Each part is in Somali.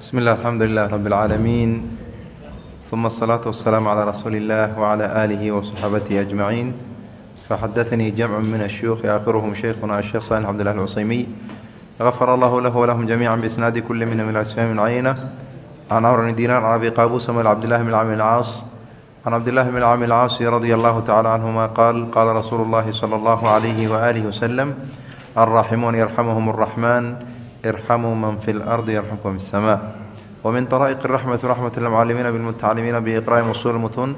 bsmi اllah alxamdu lilah rab اlcaalamiin uma الsalaaةu wasalaamu calaa rasuuli اllah wcla aalihi waصaxaabatihi ajmaciin faxadaanii jamcu min ashuyuuqi aakhiruhum sheykhuna asheekh salix abdillah alcuseymiy gafar allahu lahu walahum jamiica biisnaadi kuli minhum ila isfaami cayna can camr bni dinar can abi qaabusa ml cabdillahi bn camr اlcaas can cabdillahi bn camr اlcaasi radia allahu tacala canhuma qaal qaala rasuulu اllahi salى allahu alayhi waaalihi waslem alraaximuun yarxamuhum اraxman irxamuu man fi lardi yarxamkum fi اsama wmin طrائq الرحmة رحmة للمcalimiina bالmتacalimiina بإqrاءi usul mtun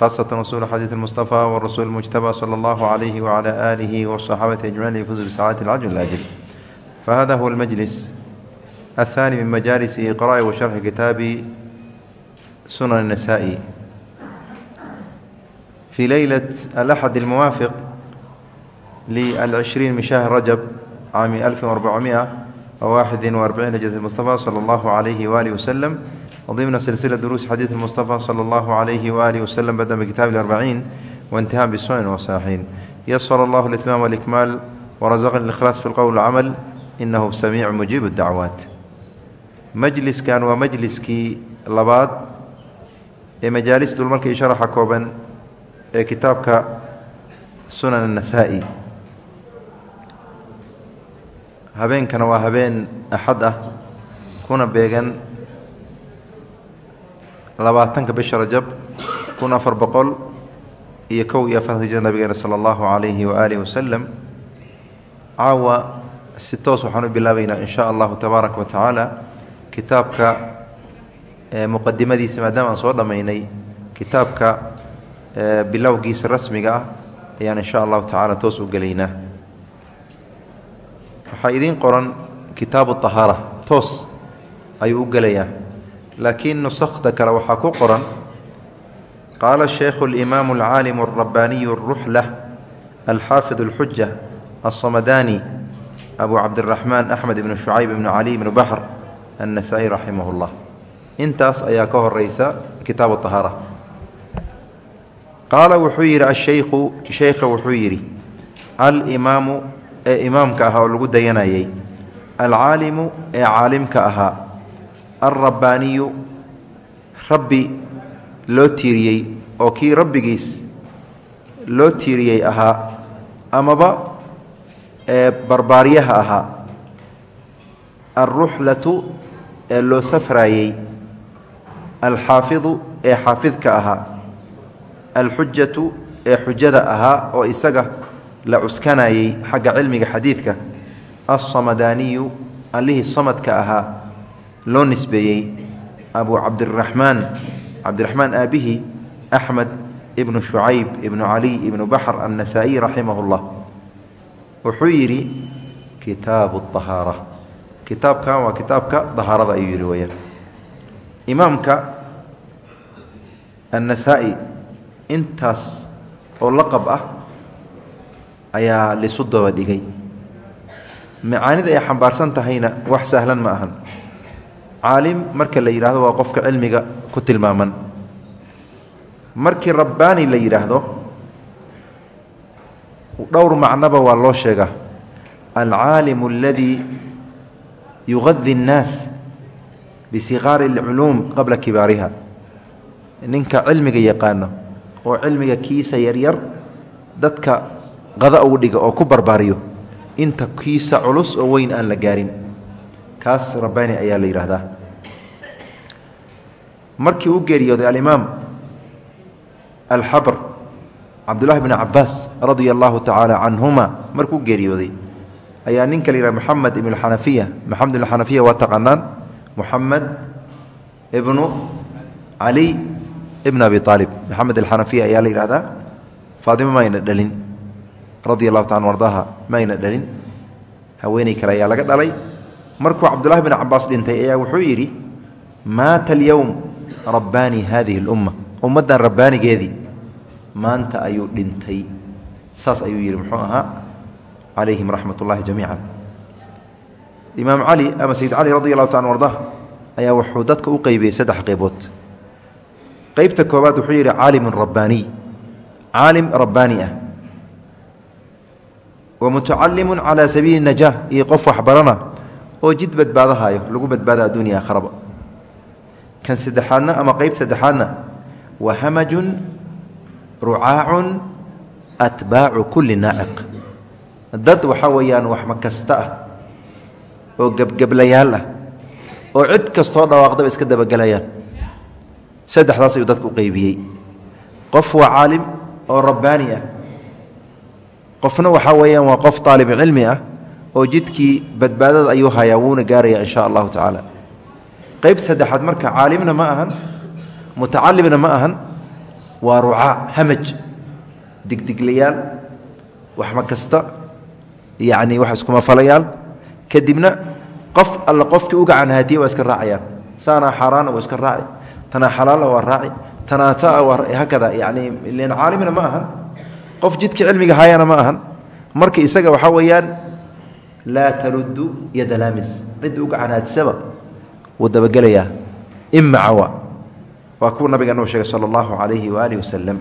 khاصة usul xadiiث المصطفى wrasuul المجتبى slى اllah عlyh وعlى آlih وصxaabati أجمعin yfuz بsacاaت الcجل الأجل fahada huwa الmجlis الثاني min majalis إqrاءi وشharxi kitaabi sunan النsائي في leylaة الأxد الmuwaafiq للعشhرين min شhهر رجب cami ألف وأربعمئة وواxد وأربعين جة المصطفى صلى الله عليه وآله وسلم وضمن سلسلة دروس حديث المصطفى صلى الله عليه وآله وسلم بدأ بكتاب الأربعين وانتهى بالسنن والصحيحين يسر الله الإتمام والإكمال ورزقنا الإخلاص في القول والعمل إنه سميع مجيب الدعوات مجلس كان ومجلسكii labaad ee majaalis dulmarkii sharaxa kooban ee kitaabka sunan النasaaئي habeenkana waa habeen axad ah kuna beegan labaatanka bisha rajab kun afar boqol iyo kow iyo afartanka jir nabigeena sala allahu calayhi waaalihi wasalam caawa si toos waxaan u bilaabaynaa in sha allahu tabaaraka wa tacaala kitaabka muqadimadiisa maadaama aan soo dhammaynay kitaabka bilowgiisa rasmiga ah ayaan in sha allahu tacaala toos u gelaynaa waxaa idiin qoran kitaabu طahaara toos ayuu u gelayaa laakiin nusakda kale waxaa ku qoran qaala shaykhu اlimaamu alcaalimu الrabbaaniyu الruxla alxaafid اlxuja الصamadani abu cabdiraxmaan axmed ibnu shucayb ibnu cali ibnu baxr annasaa'i raximah اllah intaas ayaa ka horeysa kitaabu طahaara qaala wuxuu yidhi ashaykhu shaykha wuxuu yidhi alimaamu ee imaamka ahaa oo lagu dayanayay. Alcaalimu ee caalimka ahaa. Alrabbaaniyu. Rabbi loo tiiriyey oo kii rabbigiis loo tiiriyey ahaa amaba ee barbaaryaha ahaa. Alruxlatu ee loo safraayey. Alxaafidu ee xaafidka ahaa. Alxujatu ee xujada ahaa oo isaga la cuskanayey xagga cilmiga xadiidka alsamadaaniyu allihii samadka ahaa loo nisbeeyey abu cabdiraxmaan cabdiraxmaan aabbihi axmed ibnu shucayb ibnu caliy ibnu baxr annasaa'iy raximah اllah wuxuu yidhi kitaabu ahaara kitaabkan waa kitaabka dahaarada ayuu yidhi weyaan imaamka annasaa'i intaas oo laqab ah ayaa lisu daba dhigay. Macaanida ay xambaarsan tahayna wax sahlan ma ahan. Caalim marka la yidhaahdo waa qofka cilmiga ku tilmaaman. Markii rabbaani la yidhaahdo dhowr macnoba waa loo sheegaa. Alcaalimu aladii yugadi اnnaas bisiqaari اlculuum qabla kibaariha. Ninka cilmiga yaqaano oo cilmiga kiisa yaryar dadka qada ugu dhiga oo ku barbaariyo. Inta kiisa culus oo weyn aan la gaarin. Kaas rabbaani ayaa la yidhaahdaa markii u geeriyooday alimaam alxabr cabdullahi bn cabaas radia allahu tacaala canhuma markuu geeriyooday ayaa ninka la yidhaha moxamed ibn xanafiya moxamed ibn xanafiya waa taqaanaan. Moxamed ibnu cali ibn abi aalib moxamed alxanafiya ayaa la yidhahdaa faatimo mayna dhalin radi allahu taala ardaaha ma ayna dhalin. Haweeney kale ayaa laga dhalay. Markuu cabdullahi bn cabaas dhintay ayaa wuxuu yidhi maata alyowm rabbaani hadihi اlumma ummaddan rabbaanigeedii maanta ayuu dhintay. Saas ayuu yidhi muxuu ahaa calayhim raxmat ullahi jamiica imaam cali ama sayid cali radi allahu taala ardah ayaa wuxuu dadka u qeybiyey saddex qeybood qeybta koobaad wuxuu yidhi caalimun rabbaaniy caalim rabbaani ah wamutacalimu calaa sabiili najah iyo qof waxbarana oo jid badbaadahayo lagu badbaada adduuniya aakharaba kan saddexaadna ama qeyb saddexaadna wa hamajun rucaacun atbaacu kulli naaciq dad waxaa weeyaan waxma kasta ah oo gebgeblayaal ah oo cid kastoo dhawaaqdaba iska dabagelayaan saddexdaas ayuu dadka u qeybiyey qof waa caalim oo rabbaani ah qofna waxaa weeyaan waa qof aalib cilmi ah oo jidkii badbaadada ayuu hayaa wuuna gaaraya in sha allahu tacaala. Qeyb saddexaad marka caalimna ma ahan mutacalimna ma ahan waa rucaa hamaj digdiglayaal waxma kasta yacni wax iskuma falayaal. Kadibna qof alla qofkii u gacan haadiye waa iska raacayaan. Saanaa xaaraana waa iska raaci tanaa xalaala waa raaci tanaa taa waa hakada yani len caalimna ma ahan qof jidka cilmiga hayana ma ahan. Marka isaga waxaa weeyaan laa tarudu yada laamis. Cidda u gacan haadisaba wuu dabagelayaa. Imacawa waa kuwa nabiga noo sheegay sala allahu calayhi waaalih wasalam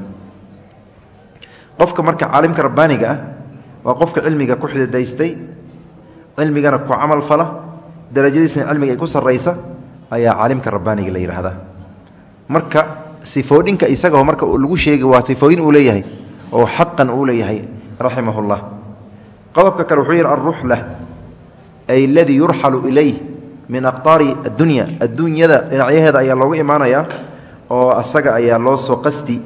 qofka marka caalimka rabbaaniga ah waa qofka cilmiga ku xididaystay cilmigana ku camal fala darajadiisna cilmiga ay ku sarraysa ayaa caalimka rabbaaniga la yidhaahdaa. Marka sifoodhinka isagao marka lagu sheegi waa sifooyin uu leeyahay oo xaqan uu leeyahay raximahullah. Qodobka kale wuxuu yidhi alruxla ay aladii yurxalu ilayh min aqtaari addunya. Adduunyada dhinacyaheeda ayaa loogu imaanayaa oo asaga ayaa loo soo qasdi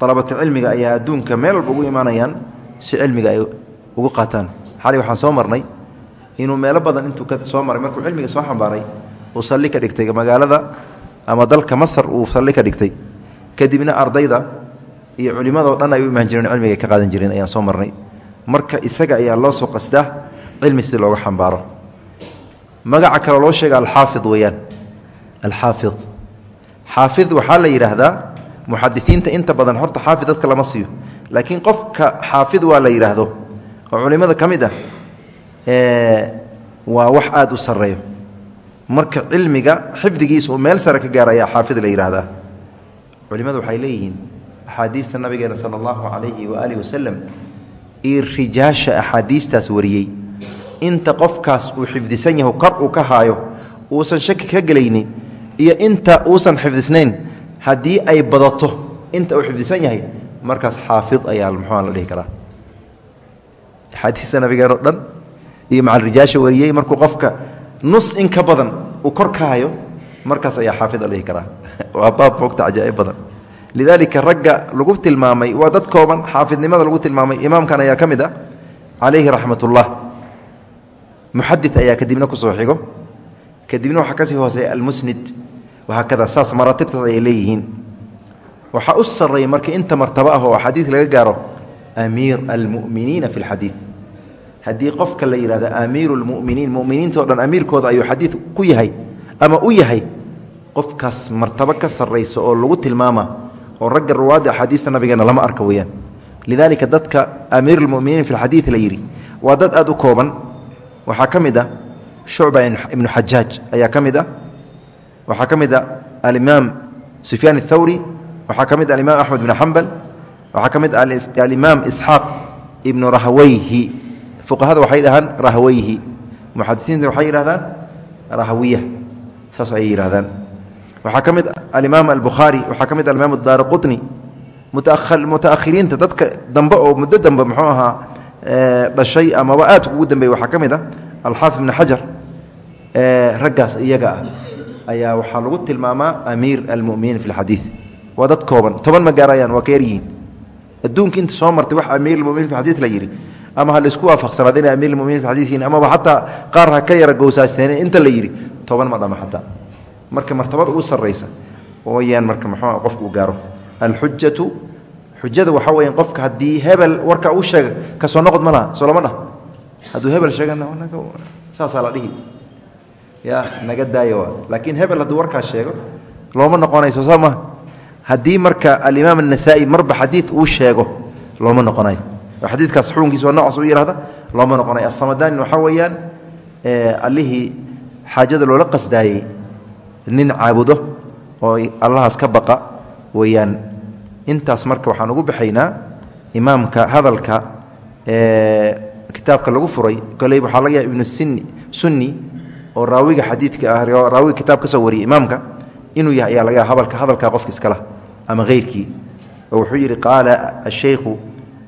dalabatulcilmiga ayaa adduunka meel walba ugu imaanayaan si cilmiga ay ugu qaataan. Xali waxaan soo marnay inuu meelo badan intuu ka soo maray. Markuu cilmiga soo xambaaray uu salli ka dhigtay magaalada ama dalka masar uu salli ka dhigtay. Kadibna ardayda iyo culimmadoo dhan ay u imaan jireen cilmiga ay ka qaadan jireen ayaan soo marnay. Marka isaga ayaa loo soo qasdaa cilmi si looga xambaaro. Magaca kale loo sheega alxaafid weeyaan. Alxaafid. Xaafid waxaa la yidhaahdaa muxadisiinta inta badan horta xaafid dadka lama siiyo. Laakiin qofka xaafid waa la yidhaahdo oo culimmada ka mid ah waa wax aada u sarreeyo. Marka cilmiga xifdigiisa uu meel sare ka gaara ayaa xaafid la yidhaahdaa. Culimmadu waxay leeyihiin axaadiista nabigeena sala allahu calayhi waaalih wasalam iyo rijaasha axaadiistaas wariyey. Inta qofkaas uu xifdisan yaho kor uu ka haayo uusan shaki ka gelaynin iyo inta uusan xifdisnayn haddii ay badato inta uu xifdisan yahay markaas xaafid ayaa muxua la dhihi karaa. Axaadiista nabigeenoo dhan iyo macalrijaasha wariyey markuu qofka nus in ka badan uu kor ka hayo markaas ayaa xaafid la dhihi karaa. Waa baab moogta cajaaib badan lidaalika ragga lagu tilmaamay waa dad kooban xaafidnimada lagu tilmaamay imaamkan ayaa ka mid ah calayhi raxmat ullah muxadi ayaa kadibna ku soo xigo. Kadibna waxaa ka sii hooseeya almusnid. Wahaakada saas maraatibtaas ayay leeyihiin. Waxaa u sarreeya marka inta martabo ah oo xadiid laga gaaro amiir almu'miniina fi lxadiid haddii qofka la yidhahdo amiiru lmuminiin muminiintao dhan amiirkooda ayuu xadiid ku yahay ama u yahay qofkaas martabo ka sarraysa oo lagu tilmaama oo ragga ruwaadda axaadiista nabigeena lama arka weyaan lidaalika dadka amiirulmuminiin fi lxadiid la yidhi waa dad aad u kooban. Waxaa ka mid ah shucba ibnu xajaaj ayaa ka mid ah waxaa ka mid ah alimaam sufyaan athawri waxaa ka mid alimaam axmed bn xambal waxaa ka mid alimaam isxaaq ibnu rahweyhi fuqahada waxay dhahaan rahweyhi muxadisiinta waxay yidhahdaan rahwiya saas ayay yidhahdaan waxaa ka mid alimaam albukhaari waxaa ka mid alimaam daara qutni mutaakhiriinta dadka dambe oo muddo dambe muxuu ahaa dhashay amaba aadka ugu dambeeyey waxaa ka mid ah alxaafid ibn xajar raggaas iyaga ah ayaa waxaa lagu tilmaamaa amiir almuminiin fi lxadiid waa dad kooban toban ma gaarayaan waa ka yaryihiin adduunka inta soo martay wax amiir almuminin fi xadiid la yidhi ama ha la isku waafaqsanaad inay amiir almuminin fi xadiid yihiin amaba xataa qaar ha ka yara gowsaasteen inta la yidhi toban ma dhama xataa marka martabada ugu sarraysa wayaan marka muxuu qofku u gaaro. Alxujatu xujada waxaa weya qofka haddii hebel warka uu sheega ka soo noqod ma laha soo hebel sheegana saasaa la dhihi. Ya naga daayo laakiin hebel hadduu warkaas sheego looma noqonayso saa haddii marka alimaam anasaa'i marba xadiid uu sheego looma noqonayo. Oo xukunkiisa waa noocaas u yihahda looma noqonayo. Asamadaanin waxaa weeyaan allihii xaajada loola qasdaayey nin caabudo oo allahaas ka baqa weeyaan. Intaas marka waxaan ugu baxaynaa imaamka hadalka kitaabka lagu furay. Koley waxaa laga yaaba ibnu sunni oo raawiga xadiidka ah raawiga kitaab ka soo wariyay imaamka inuu yahay ayaa laga habalka hadalkaa qofka iskala ama heyrkii oo wuxuu yidhi qaala ashaykhu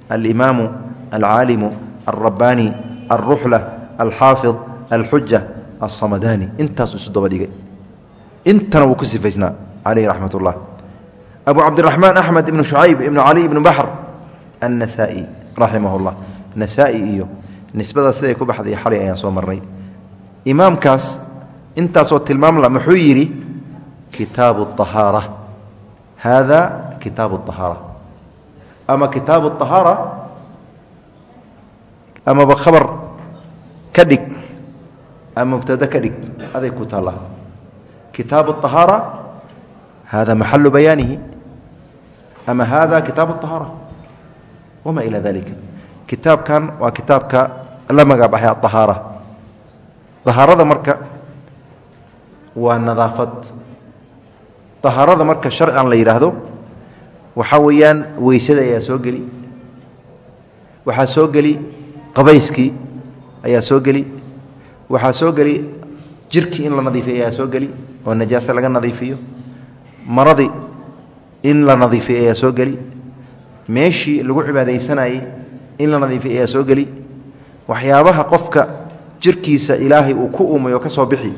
alimaamu alcaalimu alrabbaani alruxla alxaafid alxuja alsamadani intaasuu isu daba dhigay intana wuu ku sifaysnaa calayhi raxmat ullah abu cabdiraxmaan axmed ibnu shucayb ibnu cali ibnu baxr annasaa'i raximah llah nasaa-i iyo nisbada siday ku baxday xalay ayaan soo marnay. Imaamkaas intaasoo tilmaamla muxuu yidhi kitaabu ahaara hada kitaabu ahaara ama kitaabu ahaara amaba khabar ka dhig ama mubtada ka dhig aday ku taalla kitaabu ahaara hada maxalu bayaanihi ama hada kitaabu ahaara wama ila dalika kitaabkan waa kitaabka la magabaxay aahaara ahaarada marka waa nadaafad ahaarada marka sharcan la yidhaahdo waxaa weeyaan weysada ayaa soo geli waxaa soo geli qabayskii ayaa soo geli waxaa soo geli jirkii in la nadiifiyo ayaa soo geli oo najaase laga nadiifiyo. Maradii in la nadiifiyo ayaa soo geli. Meeshii lagu cibaadaysanayey in la nadiifiyo ayaa soo geli. Waxyaabaha qofka jirkiisa ilaahay uu ku uumay oo ka soo bixi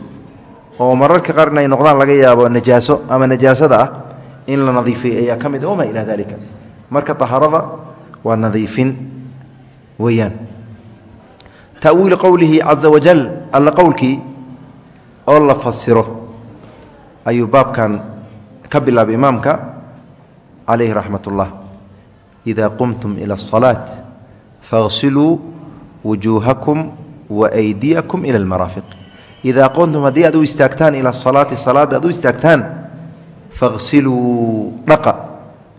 oo mararka qaar inay noqdaan laga yaabo najaaso ama najaasada ah in la nadiifiyey ayaa ka mid wamaa ilaa dalika marka tahaarada waa nadiifin weeyaan. Ta'wiilu qowlihi caza wajal alla qowlkii oo la fasiro ayuu baabkan ka bilaabay imaamka calayhi raxmat ullah ida qumtum ila asalaat faغsiluu wujuuhakum waaydiyakum ila almaraafiq. Idaa qumtum haddii aad u istaagtaan ila asalaati salaadda aad u istaagtaan faغsiluu dhaqa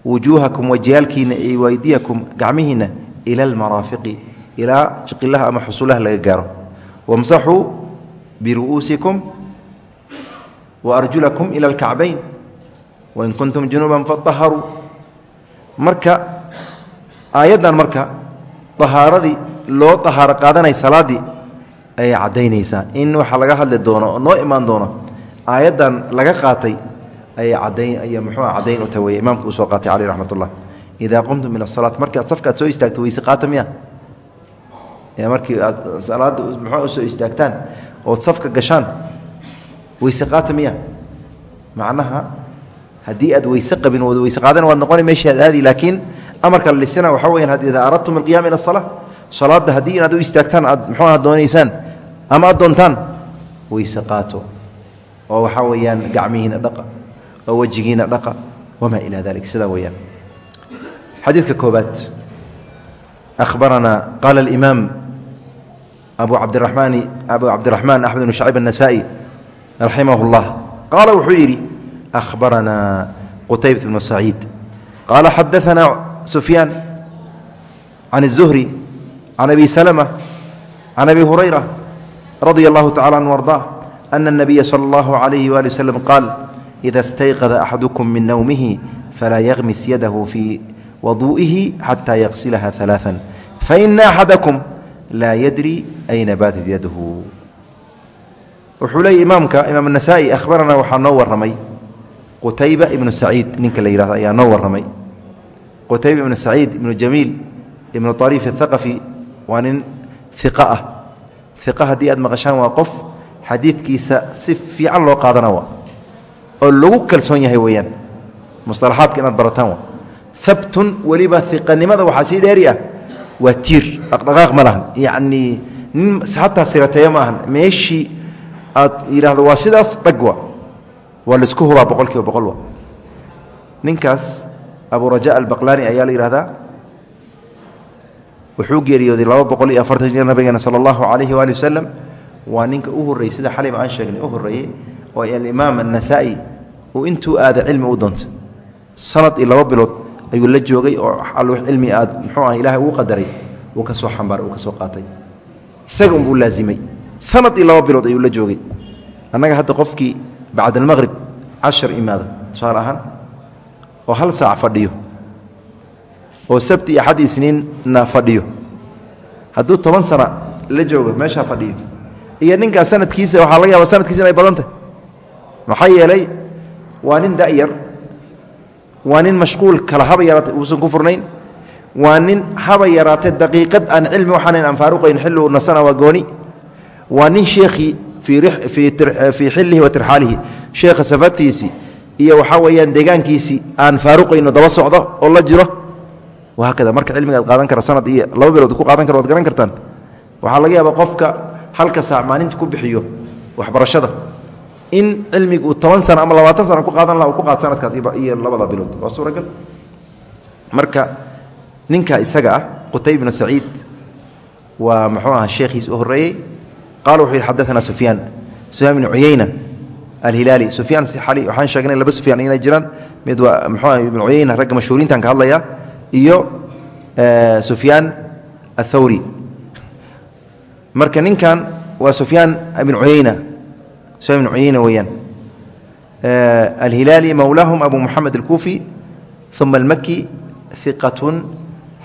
wujuuhakum wajiyaalkiina iyo waydiyakum gacmihiinna ila almaraafiqi ilaa jiqilaha ama xusulaha laga gaaro. Wamsaxuu biru'uusikum waarjulakum ila alkacbayn wain kuntum junuuban faطaharuu marka aayaddan marka ahaaradii loo ahaaro qaadanay salaaddii ayay caddaynaysaa. In waxa laga hadli doono oo noo imaan doono aayaddan laga qaatay ayay cadayn ay muxuua caddayn u tahay imaamku soo qaatay caleyh raxmat ullah idaa qumtum ila asalaat markii aad safka soo istaagto weyse qaata miya markii aad salaadda muxua u soo istaagtaan ood safka gashaan weyse qaata macnaha haddii aad weyse qabin wada weyse qaadana waad noqona meeshaad aadi laakiin amarka lisina waxaa weyaan idaa aradtum alqiyaama ila asala salaadda haddii inaad u istaagtaan aad muxuuaha doonaysaan ama aad doontaan weyse qaato oo waxaa weeyaan gacmihiina dhaqa oo wejigiina dhaqa wamaa ilaa dalik sidaa weyaan xadiidka koobaad akhbaranaa qaala alimaam abu cabdiraxmaani abu cabdiraxmaan axmed bnu shacib anasaa'i شعيب النسائي رحمه الله قال وحيري أخبرنا قتيبة بن سعيد قال حدثنا سفيان عن الزهري عن أبي سلمة عن أبي هريرة رضي الله تعالى عنه وارضاه أن النبي صلى الله عليه وآله وسلم قال إذا استيقظ أحدكم من نومه فلا يغمس يده في وضوئه حتى يغسلها ثلاثا فإن أحدكم لا يدري أين باتت يده wuxuu leeyay imaamka imaam nasaa-i ahbaranaa waxaa noo waramay qutayba ibnu saciid ninka la yihahdo ayaa noo waramay qutayba ibnu saciid ibnu jamiil ibnu ariif athaqafi waa nin iqa ah. Iqa haddii aad maqashaan waa qof xadiidkiisa si fiican loo qaadana waa. Oo lagu kalsoon yahay weeyaan. Musalaxaadka inaad barataan waa. Habtun weliba iqanimada waxaa sii dheeri ah. Waa tiir ma lahan. Yacnii nin aad yidhaahdo waa sidaas dhag wa waa la isku hubaa boqol kiiba boqol wa. Ninkaas abu raja albaqlaani ayaa la yidhahdaa wuxuu geeriyooday laba boqol iyo afartan jir nabigeena sala allahu calayhi waali wasalam waa ninka u horreeyey sida xalim aan sheegnay u horreeyey oo alimaam annasaa'i uu intuu aada cilmi u doonta sanad iyo laba bilood ayuu la joogay oo al cilmi aad muxuu ah ilaahay uu qadaray uu ka soo xambaaray uu ka soo qaatay. Isaga unbuu laazimay sanad iyo laba bilood ayuu la joogay. Annaga hadda qofkii bacd almaqrib cashar imaado tusaale ahaan oo hal saac fadhiyo oo sabti iyo axad isniinna fadhiyo. Hadduu toban sana la joogo meeshaa fadhiyo. Iyo ninkaas sanadkiisa waxaa laga yaaba sanadkiisa inay badan tahy maxaa yeelay waa nin da'yar waa nin mashquul kala haba yaraatay uusan ku furnayn waa nin haba yaraatee daqiiqad aan cilmi waxaanan aan faaruqayn xilli uu nasana waa gooni waa nin sheekhii fii xillihi wa sheekha safartiisii iyo waxaa weeyaan deegaankiisii aan faaruqayno daba socdo oo la jiro. Wahaakada marka cilmiga ad qaadan kara sanad iyo laba bilood ku qaadan kara waad garan kartaan. Waxaa laga yaabaa qofka halka saac maalinta ku bixiyo waxbarashada. In cilmiga uu toban sano ama labaatan sana ku qaadan laha u ku qaad sanadkaas iyo labada bilood. Waa suuragal. Marka ninka isaga ah qutay bnu saciid waa muxuu aha sheekhiis u horreeyey qaala wuxuu yidhi xadaana sufyaan sufyaan bnu cuyeyna alhilaali sufyaan waxaan sheegnay laba sufyaan inay jiraan mid waa muxuu ah ibnu cuyeyna ragga mashhuuriintan ka hadlaya iyo sufyaan athawri marka ninkan waa sufyaan ibn uyeyna sufyan ibn cuyeyna weeyaan alhilaali mowlaahum abu moxamed alkuufi uma almaki iqatun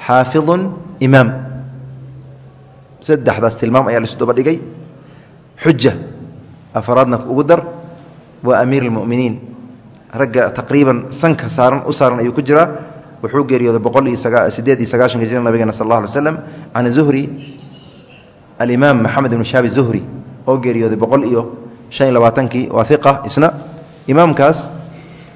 xaafidun imaam saddexdaas tilmaam ayaa laisu daba dhigay xuja afaraadna ugu dar. Waa amiir اlmuminiin ragga taqriiban sanka saaran u saaran ayuu ku jiraa. Wuxuu geeriyooday boqol iyo sideed iyo sagaahanka jir nabigeena sal alla alay slam can zuhri. Alimaam maxamed ibn shaabi zuhri oo geeriyooday boqol iyo han iyo labaatankii waa iqa isna imaamkaas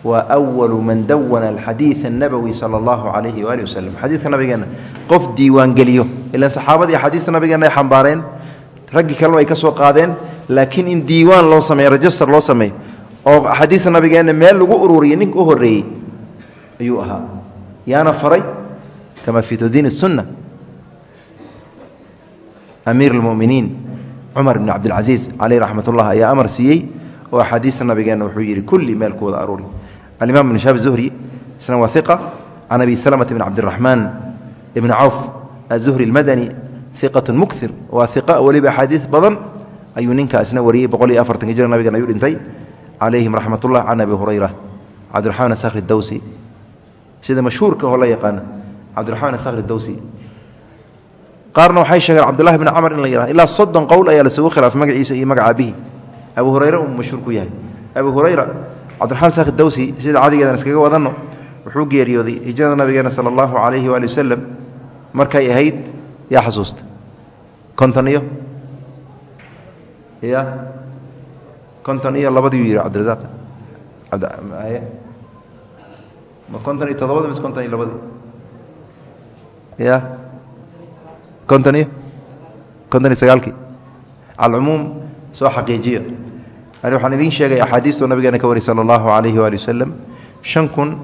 waa awalu man dawana alxadiid annabowi sala allahu calayhi waalihi wasalam xadiidka nabigeena qof diiwaangeliyo ilan saxaabadii axaadiista nabigeena ay xambaareen raggii kalena ay ka soo qaadeen laakiin in diiwaan loo sameey register loo sameey oo axaadiista nabigeenna meel lagu ururiyay ninka u horreeyey ayuu ahaa yaana faray kama fi tadiin الsunna amiir اlmuminiin cumar bn cabdilcasiis caleyh raxmat ullah ayaa amar siiyey oo axaadiista nabigeenna wuxuu yidhi kulli meel ku wada aruuri alimaam ibn shaab zuhri isna waa iqa can abi salamata bn cabdiraxmaan ibn cawf azuhri اlmadani iqat mukir waa iqa weliba axaadiis badan ayuu ninkaa isna wariyey boqol iyo afartanki jir nabigan ayuu dhintay. Calayhim raxmat ullah can abi hurayra cabdiraxmaan sakri dawsi. Sida mashhuurka oo la yaqaana cabdiraxmaan sakri dawsi. Qaarna waxay sheegeen cabdullahi bn camar in la yihah ilaa soddon qowl ayaa lasugu khilaafay magaciisa iyo magaca abihi abu hurayre uu mashhuur ku yahay. Abu hurayra cabdiraxmaan sakri dawsi sida cadigeedan iskaga wadanno wuxuu geeriyooday hijrada nabigeena sala allahu calayhi waali wasalam markay ahayd yaa xasuusta? Konton iyo? Ya konton iyo labadiiu yihi cabdirasaaq ma konton iyo todobada mise konton iyo labadii? Ya konton iyo? Konton iyo sagaalkii. Alcumuum soo xaqiijiyo. Ani waxaan idiin sheegay axaadiistoo nabigeena ka wari sala allahu calayhi waali wasalam shan kun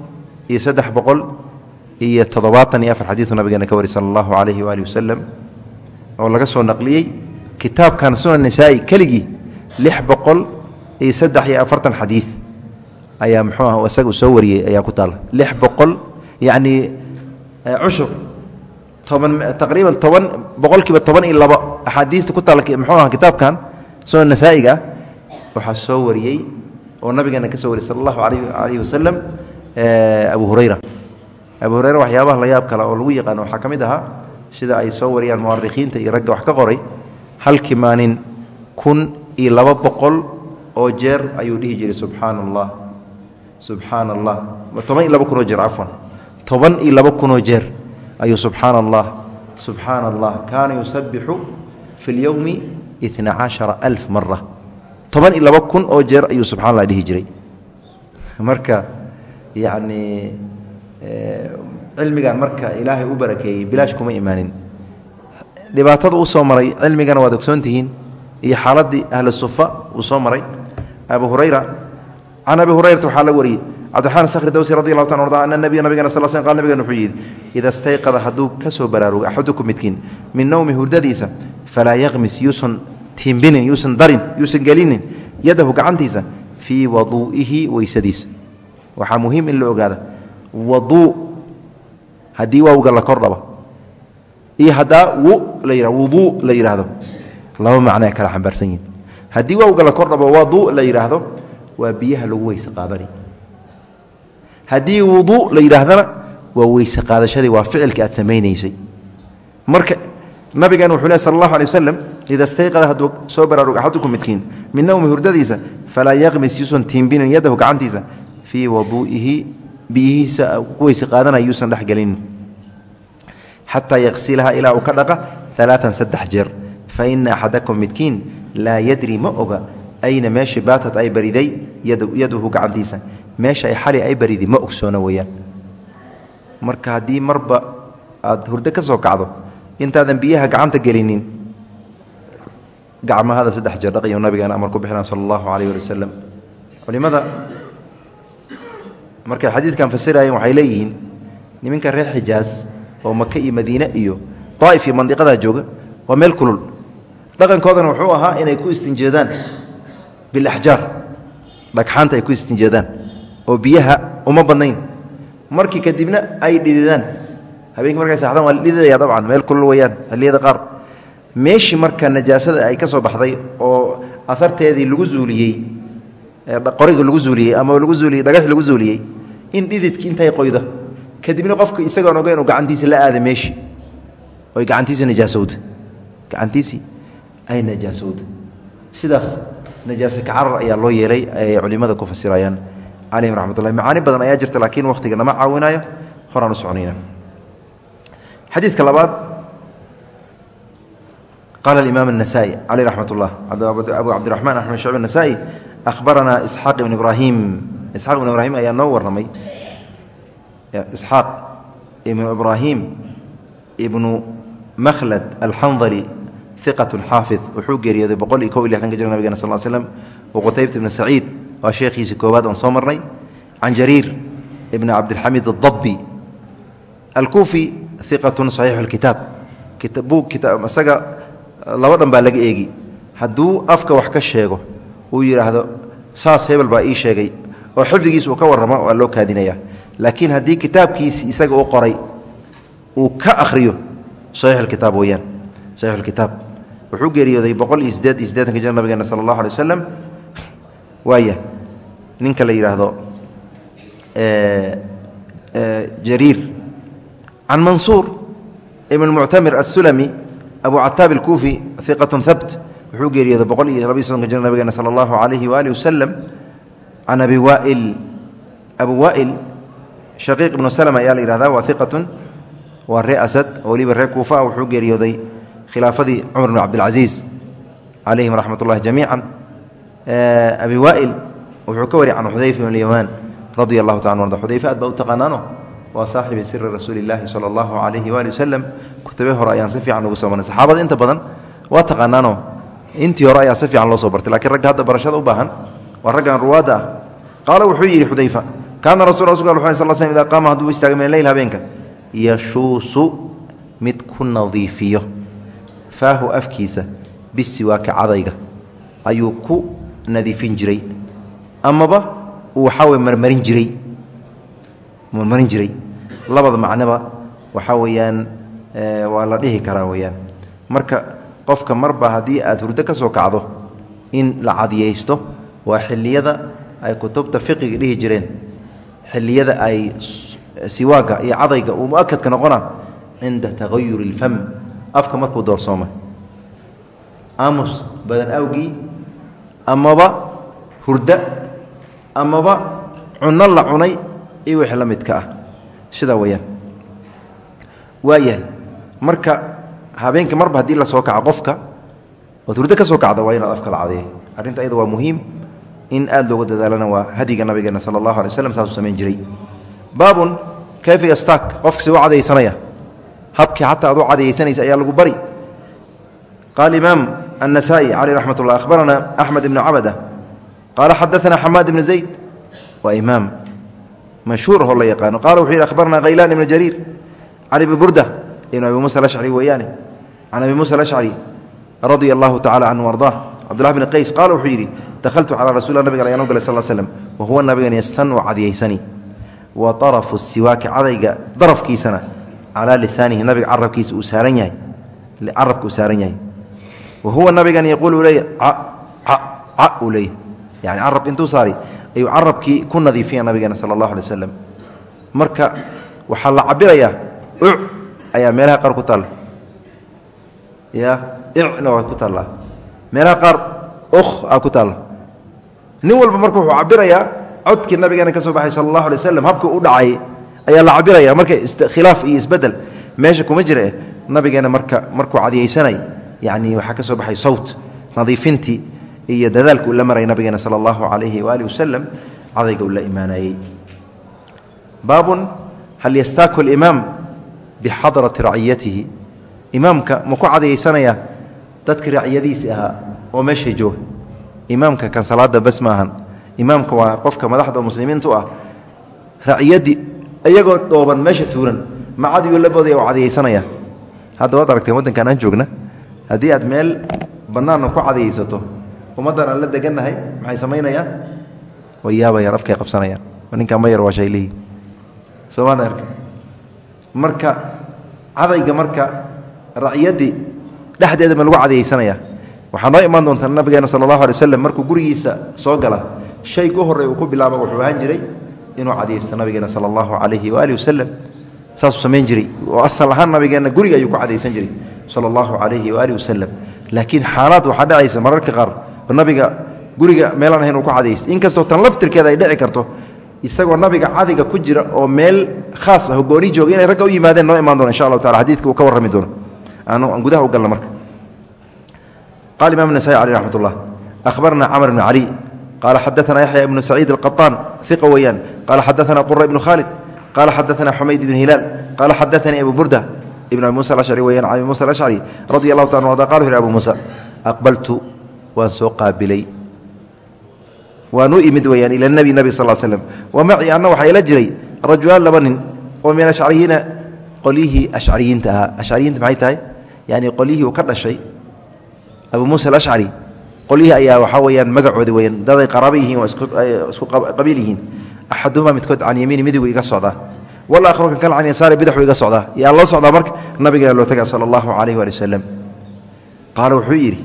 iyo saddex boqol iyo toddobaatan iyo afar xadiidu nabigeena ka wari sala allahu calayhi waali wasalam oo laga soo naqliyey kitaabkan sunan nisaa'i keligii lix boqol iyo saddex iyo afartan xadiid ayaa muxuu ah isaga soo wariyey ayaa ku taala lix boqol yacnii cushur. Toban taqriiban toban boqolkiiba toban iyo labo axaadiista ku taala muxuu aha kitaabkan sunan nasaa'iga ah waxaa soo wariyey oo nabigeena ka soo wariyey sala allahu alayh alayhi wasalam abu hurayra abu hurayra waxyaabaha la yaab kale oo lagu yaqaano waxaa ka mid ahaa sida ay soo wariyaan mu'arikhiinta iyo ragga wax ka qoray. Halkii maalin kun iyo laba boqol oo jeer ayuu dhihi jiray subxaana allah subxaana allah toban iyo laba kunoo jeer cafwan toban iyo laba kunoo jeer ayuu subxaana allah subxaana allah kaana yusabixu fi اlyowmi ina cashara alf mara toban iyo laba kun oo jeer ayuu subxana allah dhihi jiray. Marka yacni cilmigan marka ilaahay u barakeeyey bilaash kuma imaanin. Dhibaatada uu soo maray cilmigana waad ogsoon tihiin. Iyo xaaladii ahlu sufa uu soo maray. Abu hurayra can abi hurayrata waxaa la wariyey cabdiraxmaan sakhri dawsi radi allahu ta arda ana nabiya nabigana sal sl qal nabigan wuxuu yidhi ida stayqada hadduu ka soo baraarugo axadukum midkiin min nowmi hurdadiisa falaa yaqmis yuusan tiimbinin yuusan darin yuusan gelinin yadahu gacantiisa fii waduu'ihi weysadiisa waxaa muhiim in la ogaada waduu haddii waawga la kordhaba. Iyo haddaa wu la wuduu la yidhaahdo laba macnoe kala xambaarsan yihiin haddii waawga la kordhabo waduu la yidhaahdo waa biyaha lagu weyse qaadani. Haddii wuduu la yidhaahdana waa weyse qaadashadii waa ficilka aad samaynaysay. Marka nabigan wuxuu leh sal allahu alay wasalam ida stayqada hadduu soo baraarug axadukum midkiin min nowmi hurdadiisa falaa yaqmis yuusan tiimbinin yadahu gacantiisa fii waduu'ihi biyihiisa ku weyse qaadanaya yuusan dhexgelin xataa yaqsilaha ilaa uu ka dhaqa alaaan saddex jeer. Fa ina axadakum midkiin laa yadri ma oga ayna meesha baatad ay bariday yaduhu gacantiisa. Meesha ay xali ay baridi ma ogsoona weyaan marka haddii marba aad hurdo ka soo kacdo intaadan biyaha gacanta gelinin gacmahada saddex jeer dhaqayu nabigeena amar ku bixina sala allahu calayh ali wasalam culimada markay xadiidkan fasirayeen waxay leeyihiin niminka reer xijaas oo maka iyo madiine iyo daa'if iyo mandiqadaa jooga waa meel kulul. Dhaqankoodana wuxuu ahaa inay ku istinjeedaan bilaxjaar dhagxaanta ay ku istinjeedaan oo biyaha uma badnayn markii kadibna ay dhididaan. Habeenkii markay saxdaan waa la dhididaya dabcan meel kulul weyaan xilliyada qaar. Meeshii marka najaasada ay ka soo baxday oo aharteedii lagu zuuliyey qoriga lagu zuuliyey ama lagu zuuliyey dhagax lagu zuuliyey in dhididki intay qoyda kadibna qofka isagoon oga inuu gacantiisa la aada meeshii oy gacantiisa najaasowda gacantiisii ay najaasowda sidaas najaase kacarar ayaa loo yeelay ay culimada ku fasirayaan calayhim raxmatullahi macaani badan ayaa jirta laakiin wakhtiga nama caawinayo horaan u soconayna xadiidka labaad qaala alimaam الnasaئي caleyh raxmat ullah abu cabdiraxmaan axmed shacb الnasaئي ahbaranaa isxaaq ibn ibraahim isxaaq ibn ibraahim ayaa noo warramay isxaaq ibnu ibraahim ibnu makhlad alxandali iqat xaafid wuxuu geeriyooday boqol iyo kob iyo lixdanka jir nabigena sal slm waqutaybat ibn saciid waa sheekhiisii koowaad oon soo marnay can jariir ibn cabdilxamiid adabbi alkuufi iqatun saxiixu lkitaab isaga laba dhan baa laga eegi hadduu afka wax ka sheego uu yidhaahdo saas hebel baa ii sheegay oo xifdigiis uu ka warramo waa loo kaadinaya. Laakiin haddii kitaabkiisi isaga u qoray uu ka akhriyo saxiix kitaab weyaan saxiix kitaab wuxuu geeriyooday boqol iyo sideed iyo siddeetanka jir nabigeena sala allahu alay wasalam waaya ninka la yidhaahdo jariir. Can mansuur ibn muctamir asulami abu cataab alkuufi iqatun habt wuxuu geeriyooday boqol iyo labayo soddonka jir nabigeena sala allahu alayhi waaalih wasalam can abi waail abu waail shaqiiq ibnu slm ayaa la yihahda waa iqatun waa ree asad oo weliba ree kuufa wuxuu geeriyooday khilaafadii cumar bn cabdilcasiis calayhim raxmat ullahi jamiica abi waail wuxuu ka wariy can xudayfa bn lyamaan radia allahu taala arda. Xudayfa aad baa u taqaanaano? Waa saaxibi siri rasuuli illaahi sala allahu calayhi waali wasalam kutabe hore ayaan si fiican ugu soo marnay. Saxaabada inta badan waa taqaanaano intii hore ayaa si fiican loo soo bartay lakiin ragga hadda barashada u baahan waa raggan ruwaadda. Ah qaala wuxuu yidhi xudayfa kaana rasul al sal sl ida qaama hadduu istaaga min aleyl habeenka yashuusu mid ku nadiifiyo faahu afkiisa bisiwaaka cadayga ayuu ku nadiifin jiray amaba uu waxaa wey marmarin jiray. Marmarin jiray. Labada macnoba waxaa weeyaan waa la dhihi karaa weyaan marka qofka marba haddii aad hurdo ka soo kacdo in la cadiyaysto waa xilliyada ay kutubta fiqiga dhihi jireen. Xilliyada ay siwaaga iyo cadayga uu muakadka noqona cinda tagayuri اlfam afka markuu doorsooma. Aamus badan awgii amaba hurda amaba cunno la cunay iyo wixii la midka ah. Sidaa weyaan waayahay marka habeenka marba haddii la soo kaco qofka ood hurdo ka soo kacda waa inaad afka la cadeeya arrinta ayada waa muhiim in aad looga dadaalana waa hadiga nabigeena sala allahu alay waslam saasuu samayn jiray baabun kayfa yastaak qofkasi u cadaysanaya habkii xataa aad u cadayaysanaysa ayaa lagu bari qaala imaam النسائي عليه رحمة الله أخبرنا أحمد بن عبدة قال حدثنا حماد بن زيد وإمام مشهور هو الله يقان قال وحيد أخبرنا غيلان بن جرير عن أبي بردة ابن أبي موسى الأشعري ويانه can abi musa alashcari radia allahu tacala canhu ardaa cabdulahi bn qays qaala wuxuu yidhi dahaltu calaa rasuula nabiga ayaan u galay sal slm wa huwa nabigan yastanuu cadiyaysani wa arafu siwaaki cadayga darafkiisana calaa lisaanihi nabiga carabkiisa uu saaran yahay carabka uu saaran yahay wa huwa nabigan yaquul uu leey uu leey yani carab intuu saaray ayuu carabkii ku nadiifiya nabigeena sala allahu alay wasalam marka waxaa la cabirayaa uc ayaa meelaha ya icna waa ku taallaa. Meelaha qaar okh nin walba marka wuxuu cabirayaa codkii nabigeena ka soo baxay sala allahu alay wasalam habkii u dhacay ayaa la cabiraya marka khilaaf iyo isbeddel meesha kuma jiraeh nabigeena marka markuu cadiyeysanay yani waxaa ka soo baxay sawt nadiifintii iyo dadaalka uu la marayay nabigeena sala allahu calayhi waaali wasalam cadayga uu la imaanayey. Baabun hal yastaaku alimaam bixadrati raciyatihi imaamka ma ku cadiyeysanaya dadka raciyadiisi ahaa oo meeshay jooga. Imaamka kan salaada bas ma ahan. Imaamka waa qofka madaxda muslimiintu ah. Raciyadii iyagoo dhooban meesha tuuran macadiyo labooda u cadiyeysanaya hadda waad aragteen waddankan aan joogna. Haddii aad meel bannaanna ku cadiyeysato ummaddan aan la degannahay maxay samaynayaan? Way yaabayaan afkay qabsanayaan. Ninkaa mayar waa shaylihi soomaalia arka? Marka cadayga marka raciyadii dhexdeeda ma lagu cadiyeysanaya waxaa noo imaan doontaa nabigeena sala allahu alay waslam markuu gurigiisa soo gala shay ku horey uu ku bilaaba wuxuu ahaan jiray inuu cadiyeysto nabigeena sala allahu calayhi waaalih wasalam saasuu samayn jiray oo asal ahaan nabigeenna guriga ayuu ku cadaysan jiray sala allahu calayhi waaalih wasalam laakiin xaalaad waxaa dhacaysa mararka qaar oo nabiga guriga meelaan ahayn uu ku cadaysta inkastoo tan laftirkeeda ay dhici karto isagoo nabiga cadiga ku jira oo meel khaas ah oo gooni jooga inay ragga u yimaadeen noo imaan doona insha allahu tacala xadiidka uu ka warrami doono gudaha u galna marka. Qala imam nasai aleh raxmat ullah ahbarna camr bn cali qala xadaana yaxya ibnu saciid alqaطaan iqa weeyaan qala xadaana qura ibnu khaalid qala xadaana xumayd ibn hilaal qala xadaanii abu burda ibn abi musa ashcri weyaan abi musa alashcri radi allahu taala arda qala wuxu abu muusa aqbaltu waan soo qaabilay waan u imid weyaan ila nebi nebi sal slm wa macii anna waxaa ila jiray rajulaan laba nin oo min ashcariyiina qolyihii ashcariyiinta ahaa ashcariyiinta maxay tahay yani qolyihii uu ka dhashay abu muusa alashcari qolyihii ayaa waxaa weyaan magacoodi weyaan daday qaraaba yihiin waa isku qabiil yihiin axaduhumaa midkood can yamiini midigu iga socdaa walaakharu kan kale can yasaari bidaxu iga socdaa yaa loo socdaa marka? Nabigeena loo tagaa sala allahu calayh waali wasalam qaala wuxuu yidhi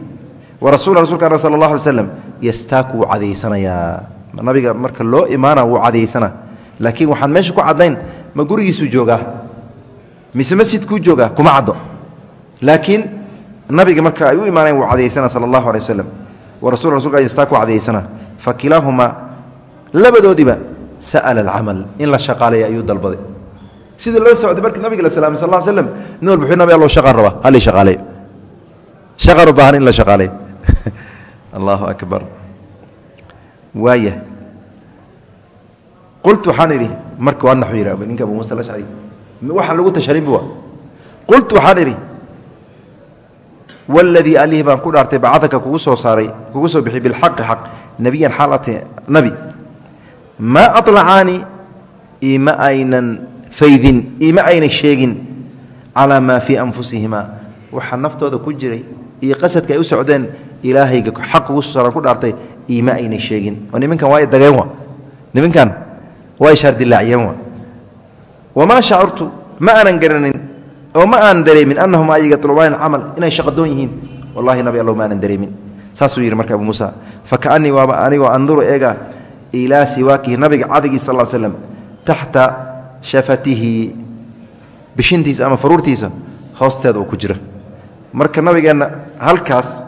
wa rasul rasulka alla sala allah alay slam yastaaku wuu cadayeysanayaa nabiga marka loo imaana wuu cadayeysanaa laakiin waxaan meesha ku caddayn ma gurigiisuu joogaa mise masjidkuu joogaa kuma caddo laakiin nabiga marka ay u imaanayen wuu cadayeysana sala allahu alay wasalam wa rasul rasulka yastaaku cadayeysana fa kilaahumaa labadoodiba sa'ala alcamal in la shaqaaleeya ayuu dalbaday. Sidii loo socday markii nabiga la salaamay sal slam nin walba wuxuu nabi allo shaqaan rabaa hali shaqaaleeyo shaqaan u baahan in la shaqaaleeyo allahu akbar. Waaya qultu waxaan idhi marka waa naxu yidhi ninka abu muusa alashcari waxaan lagu tashaninbu wa qultu waxaan idhi waladii alihi baan ku dhaartay bacadaka kugu soo saaray kugu soo bixi bilxaqi xaq nebiyan xaalate nabi maa alacaani ima aynan faydin ima aynan sheegin calaa maa fii anfusihima waxaa naftooda ku jiray iyo qasadka ay u socdeen ilaahayga xaq kugu soo saaran ku dhaartay ima aynan sheegin oo nimankan waa dageen wa nimankan waa ishaardilaaciyeen wa wamaa shacurtu ma aanan oo ma aanan dareemin anahum ayaga ulubaan camal inay shaqadoon yihiin. Wallahi nabi allow ma aanan dareemin. Saasuu yidhi marka abu muusa fakaanii waaba anigoo anduru eega ilaa siwaakihi nabiga cadigii sal l slam taxta shafatihi. Bishintiisa ama faruurtiisa hoosteeda uu ku jira marka nabigeenna halkaas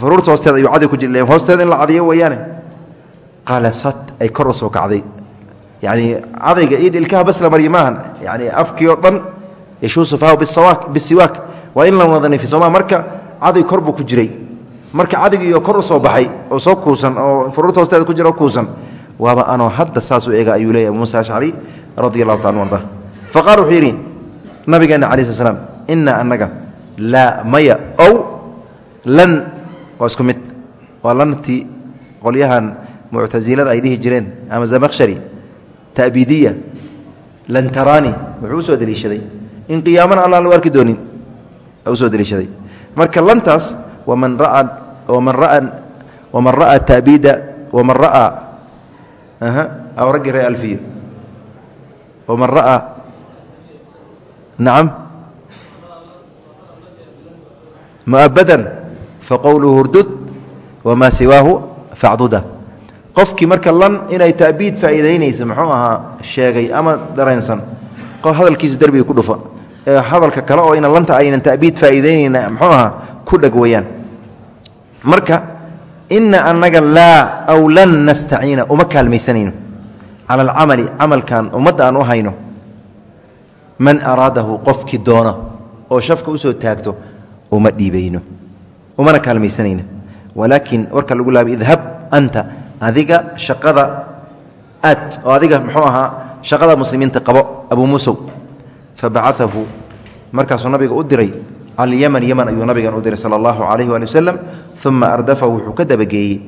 faruurta hoosteeda ayuu cadig ku jira hoosteeda in la cadiyo weeyaane. Qalasad ay kor u soo kacday. Yani cadayga iyo ilkaha bas la maryi maahan. Yani afkii oo dhan yashuusufahu bisiwaak. Waa in la wada nifisoma marka caday kor buu ku jiray. Marka cadigiioo kor u soo baxay oo soo kuusan oo faruurta hoosteeda ku jira oo kuusan waaba anoo hadda saas u ega ayuu leeyay abu muusa ashcari radi allahu taala arda fa qaala wuxuu yidhi nabigeena cala sl slam ina annaga laa maya ow lan. Waa isku mid. Waa lantii qolyahan muctasilada ay dhihi jireen ama zamaqshari tabiidiya lan taraani. Wuxuu in qiyaamana allaan loo arki doonin u soo deliishaday marka lantaas waman raa raa waman ra'aa tabiida waman ra'aa aw raggii ree alfiyo. Waman ra'aa nacam muabadan faqowluhu hurdud wamaa siwaahu facduda qofkii marka lan inay ta'biid faa'iidaynayso muxuu ahaa sheegay ama dareensan hadalkiisu derbiga ku dhufa hadalka kale oo ina lanta aynan ta'biid faa'iidaynayna muxuu ahaa ku dheg weeyaan. Marka ina annaga laa aw lan nastaciina uma kaalmaysanayno. Cala alcamali camalkan ummadda aan u hayno man araadahu qofkii doono oo shafka u soo taagto uma dhiibayno umana kaalmaysanayna walaakin warka lagu laabay idhab anta adiga shaqada aad oo adiga muxuu ahaa shaqada muslimiinta qabo abuu musow fabacaahu markaasuu nabiga u diray calyaman yaman ayuu nabigan u diray sala allahu calayhi waali wasalam uma ardafahu wuxuu ka dabageeyey.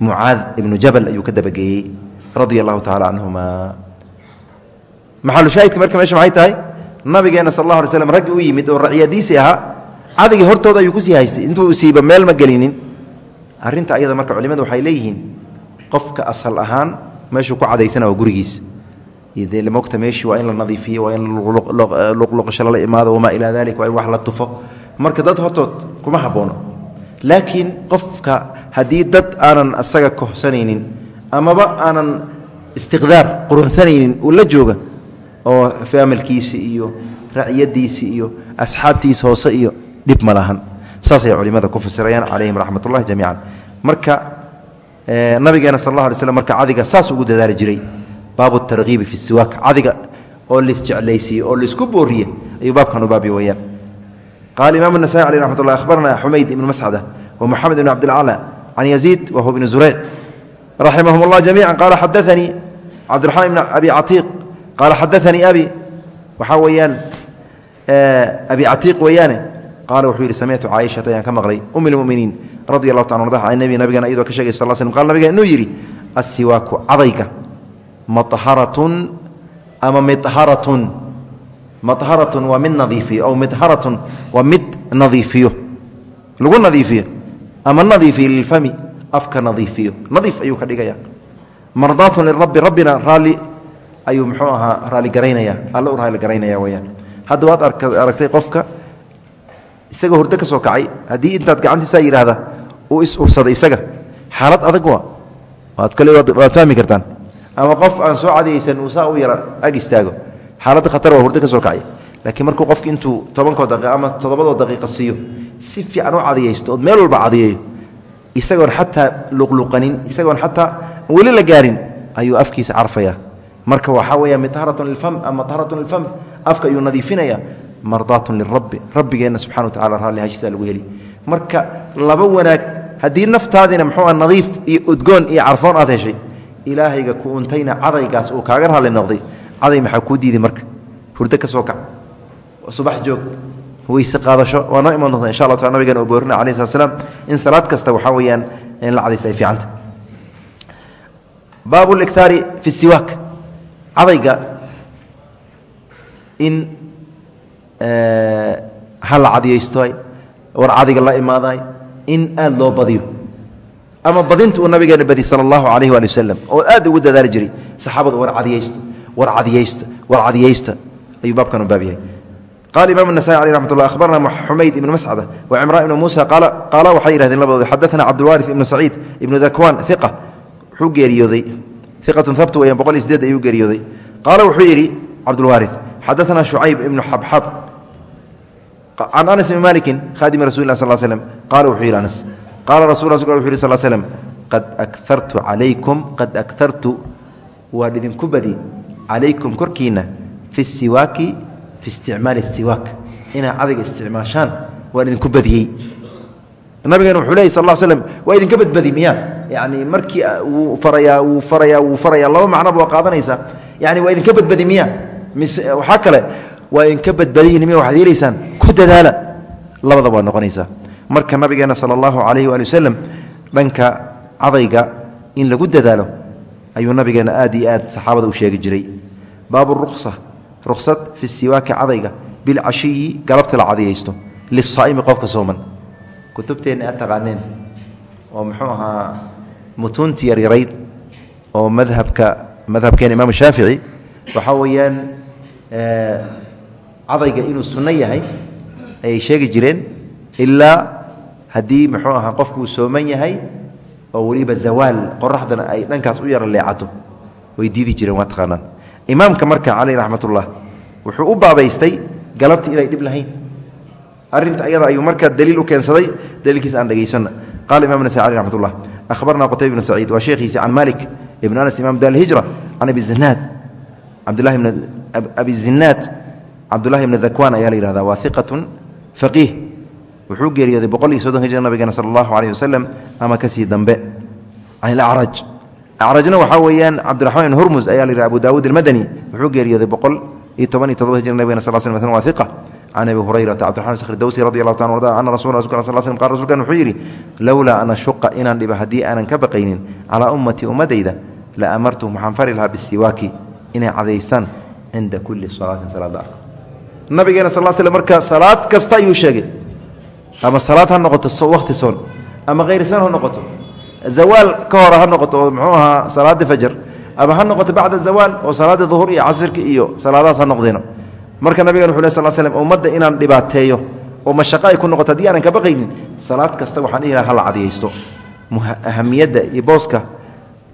Mucaad ibnu jabal ayuu ka dabageeyey radia allahu tacala canhuma maxalushaahidka marka meesha maxay tahay? Nabigeena sal allah alay slam raggii u yimid oo raciyadiisii ahaa cadigii hortooda ayuu ku sii haystay. Intuu siiba meel ma gelinin. Arrinta ayada marka culimadu waxay leeyihiin qofka asal ahaan meeshuu ku cadaysana waa gurigiisa dee mogta meeshii waa in la nadiifiyo waa in luqluqasho lala imaado wamaa ilaa dalik waa in wax la tufo marka dad hortood kuma haboono laakiin qofka haddii dad aanan asaga kohsanaynin amaba aanan istiqdaar quruxsanaynin uu la jooga oo faamilkiisi iyo raciyadiisi iyo asxaabtiisa hoose iyo dhib ma lahan saasay culimada ku fasirayaan calayhim raxmat ullahi jamiican marka nabigeena sal allah alay slam marka cadiga saas ugu dadaali jiray baabu tarkiibi fi siwaak cadiga oo laisjeclaysiiye oo laisku booriye ayuu baabkan u baabi weyaan qaala imaam النasai alيh raxmat ullah akhbarana xumayd ibn mascada wa moxamed ibn cabdilcala can yaziid wa huwa ibn zureyc raximahum اllah jamiica qaala xadaanii cabdiraxmaan ibn abi catiiq qaala xadaanii abi waxaa weeyaan abi catiiq weeyaane qaala wuxuu yidhi samictu caaishata ayaan ka maqlay um اlmuminiin radi allahu ta arda an nebi nabigana iyadoo ka shegay sal slm qala nabiga inuu yidhi assiwaaku cadayga maharatun ama midharatun maharatun waa mid nadiifiyo aw midharatun waa mid nadiifiyo lagu nadiifiyo ama nadiifiyo lilfami afka nadiifiyo nadiif ayuu ka dhigaya mardaatun lirabbi rabbina raalli ayuu muxuu ahaa raalligaraynaya alle u raalligaraynaya weyaan hadda waad aragtay qofka isagoo hurdo ka soo kacay haddii intaad gacantiisaa yidhaahda uu is-ursaday isaga xaalad adag waa waad fahmi kartaan ama qof aan soo cadiyaysan uu saa u yara ag istaago. Xaaladda khatar waa hurdo ka soo kacay. Laakiin markuu qofki intuu tobankoo daqiiq ama toddobadoo daqiiqa siiyo si fiican u cadiyaysto ood meel walba cadiyeeyo isagoon xataa luqluqanin isagoon xataa weli la gaarin ayuu afkiisa carfaya marka waxaa weya midharatun lilfam ama taharatun lilfam afka ayuu nadiifinaya mardaatun lirabbi rabbigeenna subxana wa tacala raalli hashisaa lagu heli. Marka laba wanaag haddii naftaadina muxuua nadiif iyo udgoon iyo carfoon aad heshay ilaahayga ku untayna cadaygaas uu kaaga raalli noqday. Caday maxaa kuu diiday marka? Hurdo ka soo kac. Subax joog. Weyse qaadasho. Waa noo iman doonta insha allah taala nabigana uu boorina slat slam in salaad kasta waxaa weeyaan in la cadaysa ay fiicanta baabu liktaari fi siwaak. Cadayga in ha la cadiyaystoy war cadiga la imaaday in aad loo badiyo ama badinta uu nabigeena badi sal allahu alayh waali wasalam oo aad ugu dadaali jiray. Saxaabada warcadiyeysta warcadiyeysta warcadiyeysta ayuu baabkan u baab yahay. Qaala imaam nasaai aleh ramat ullah ahbarna xumayd ibnu mascada wacimraan ibnu muusa qaala waxay yihahdeen labadood xadaana cabdulwaarif ibnu saciid ibnu dakwaan iqa wuxuu geeriyooday. Iqatun habt weyan boqol iyo sideed ayuu geeriyooday. Qaala wuxuu yidhi cabdulwaari xadaana shucayb ibnu xabxab can anas ibni malikin khaadimi rasul lah sal slm qaala wuxuu yidhi anas qaala rasul wuxu yih sal slm qad akartu calaykum qad akartu waan idinku badi calaykum korkiina fi siwaaki fi isticmaali siwaak inaa cadayga isticmaashaan waan idinku badiyey nabigeena wuxuu leeyay sal slm waa idinka badbadi miyaa yani markii wuu farayaa wuu farayaa wuu farayaa laba macnoba waa qaadanaysaa yani waa idinka badbadi miya waxaa kale waa idinka badbadiyin miya waxaad yeelaysaan ku dadaala labadaba waa noqonaysaa marka nabigeena sala allahu calayhi waali wasalam dhanka cadayga in lagu dadaalo ayuu nabigeena aad iyo aad saxaabada u sheegi jiray. Baabu ruksa ruksad fi siwaaki cadayga bilcashiyi galabta la cadiyaysto lisaa'imi qofka sooman. Kutubteenna aad taqaaneen oo muxuu ahaa mutuunti yaryarayd oo madhabka madhabkeena imaam shaafici waxaa weeyaan cadayga inuu sunno yahay ayay sheegi jireen ilaa haddii muxuu ahaa qofku uu sooman yahay oo weliba zawaal qoraxdana ay dhankaas u yara leecato way diidi jireen waa taqaanaan. Imaamka marka caleyh raxmatullah wuxuu u baabaystay galabti inay dhib lahayn. Arinta ayada ayuu markaa daliil u keensaday daliilkiis aan dhegaysanna qala imam nasai aleh raxmat ullah ahbarna qutayb ibnu saciid waa sheekhiisi can malik ibn anas imam dar hijra can abi zinaad cabdulahi bn abi zinaad cabdulahi bni dakwaan ayaa la yihahda waa iqatun faqiih wuxuu geeriyooday boqol iyo soddonka jir nabigeena sala allahu alayh wasalam ama ka sii dambe. Can ilacraj acrajna waxaa weeyaan cabdiraxmaan hurmus ayaa la yidhaha abu daawuud almadani wuxuu geeriyooday boqol iyo toban iyo todoba hijr nabigena sal sl waa iqa can abi hurayrata cabdiraxman skhr dawsi radi allahu taala arda ana rasul rasulka sal slm qal rsulkan wuxuu yidhi lowlaa an ashuqa inaan dhiba haddii aanan ka baqaynin calaa ummatii ummadayda la amartuhum waxaan fari lahaa bisiwaaki inay cadaystaan cinda kulli salaatin salaada nabigeena sal sl marka salaad kasta ayuu sheegay ama salaad ha noqoto waqti soon. Ama khayr san ha noqoto. Zawaal ka hore ha noqoto oo muxuu ahaa salaada fajr ama ha noqoto bacda zawaal oo salaada duhur iyo casirka iyo salaadahaas ha noqdeeno marka nabigan wuxu leh sal slm ummadda inaan dhibaateeyo oo mashaqo ay ku noqoto haddii aanan ka baqaynin salaad kasta waxaan dhihi laha hala cadiyaysto ahamiyadda iyo booska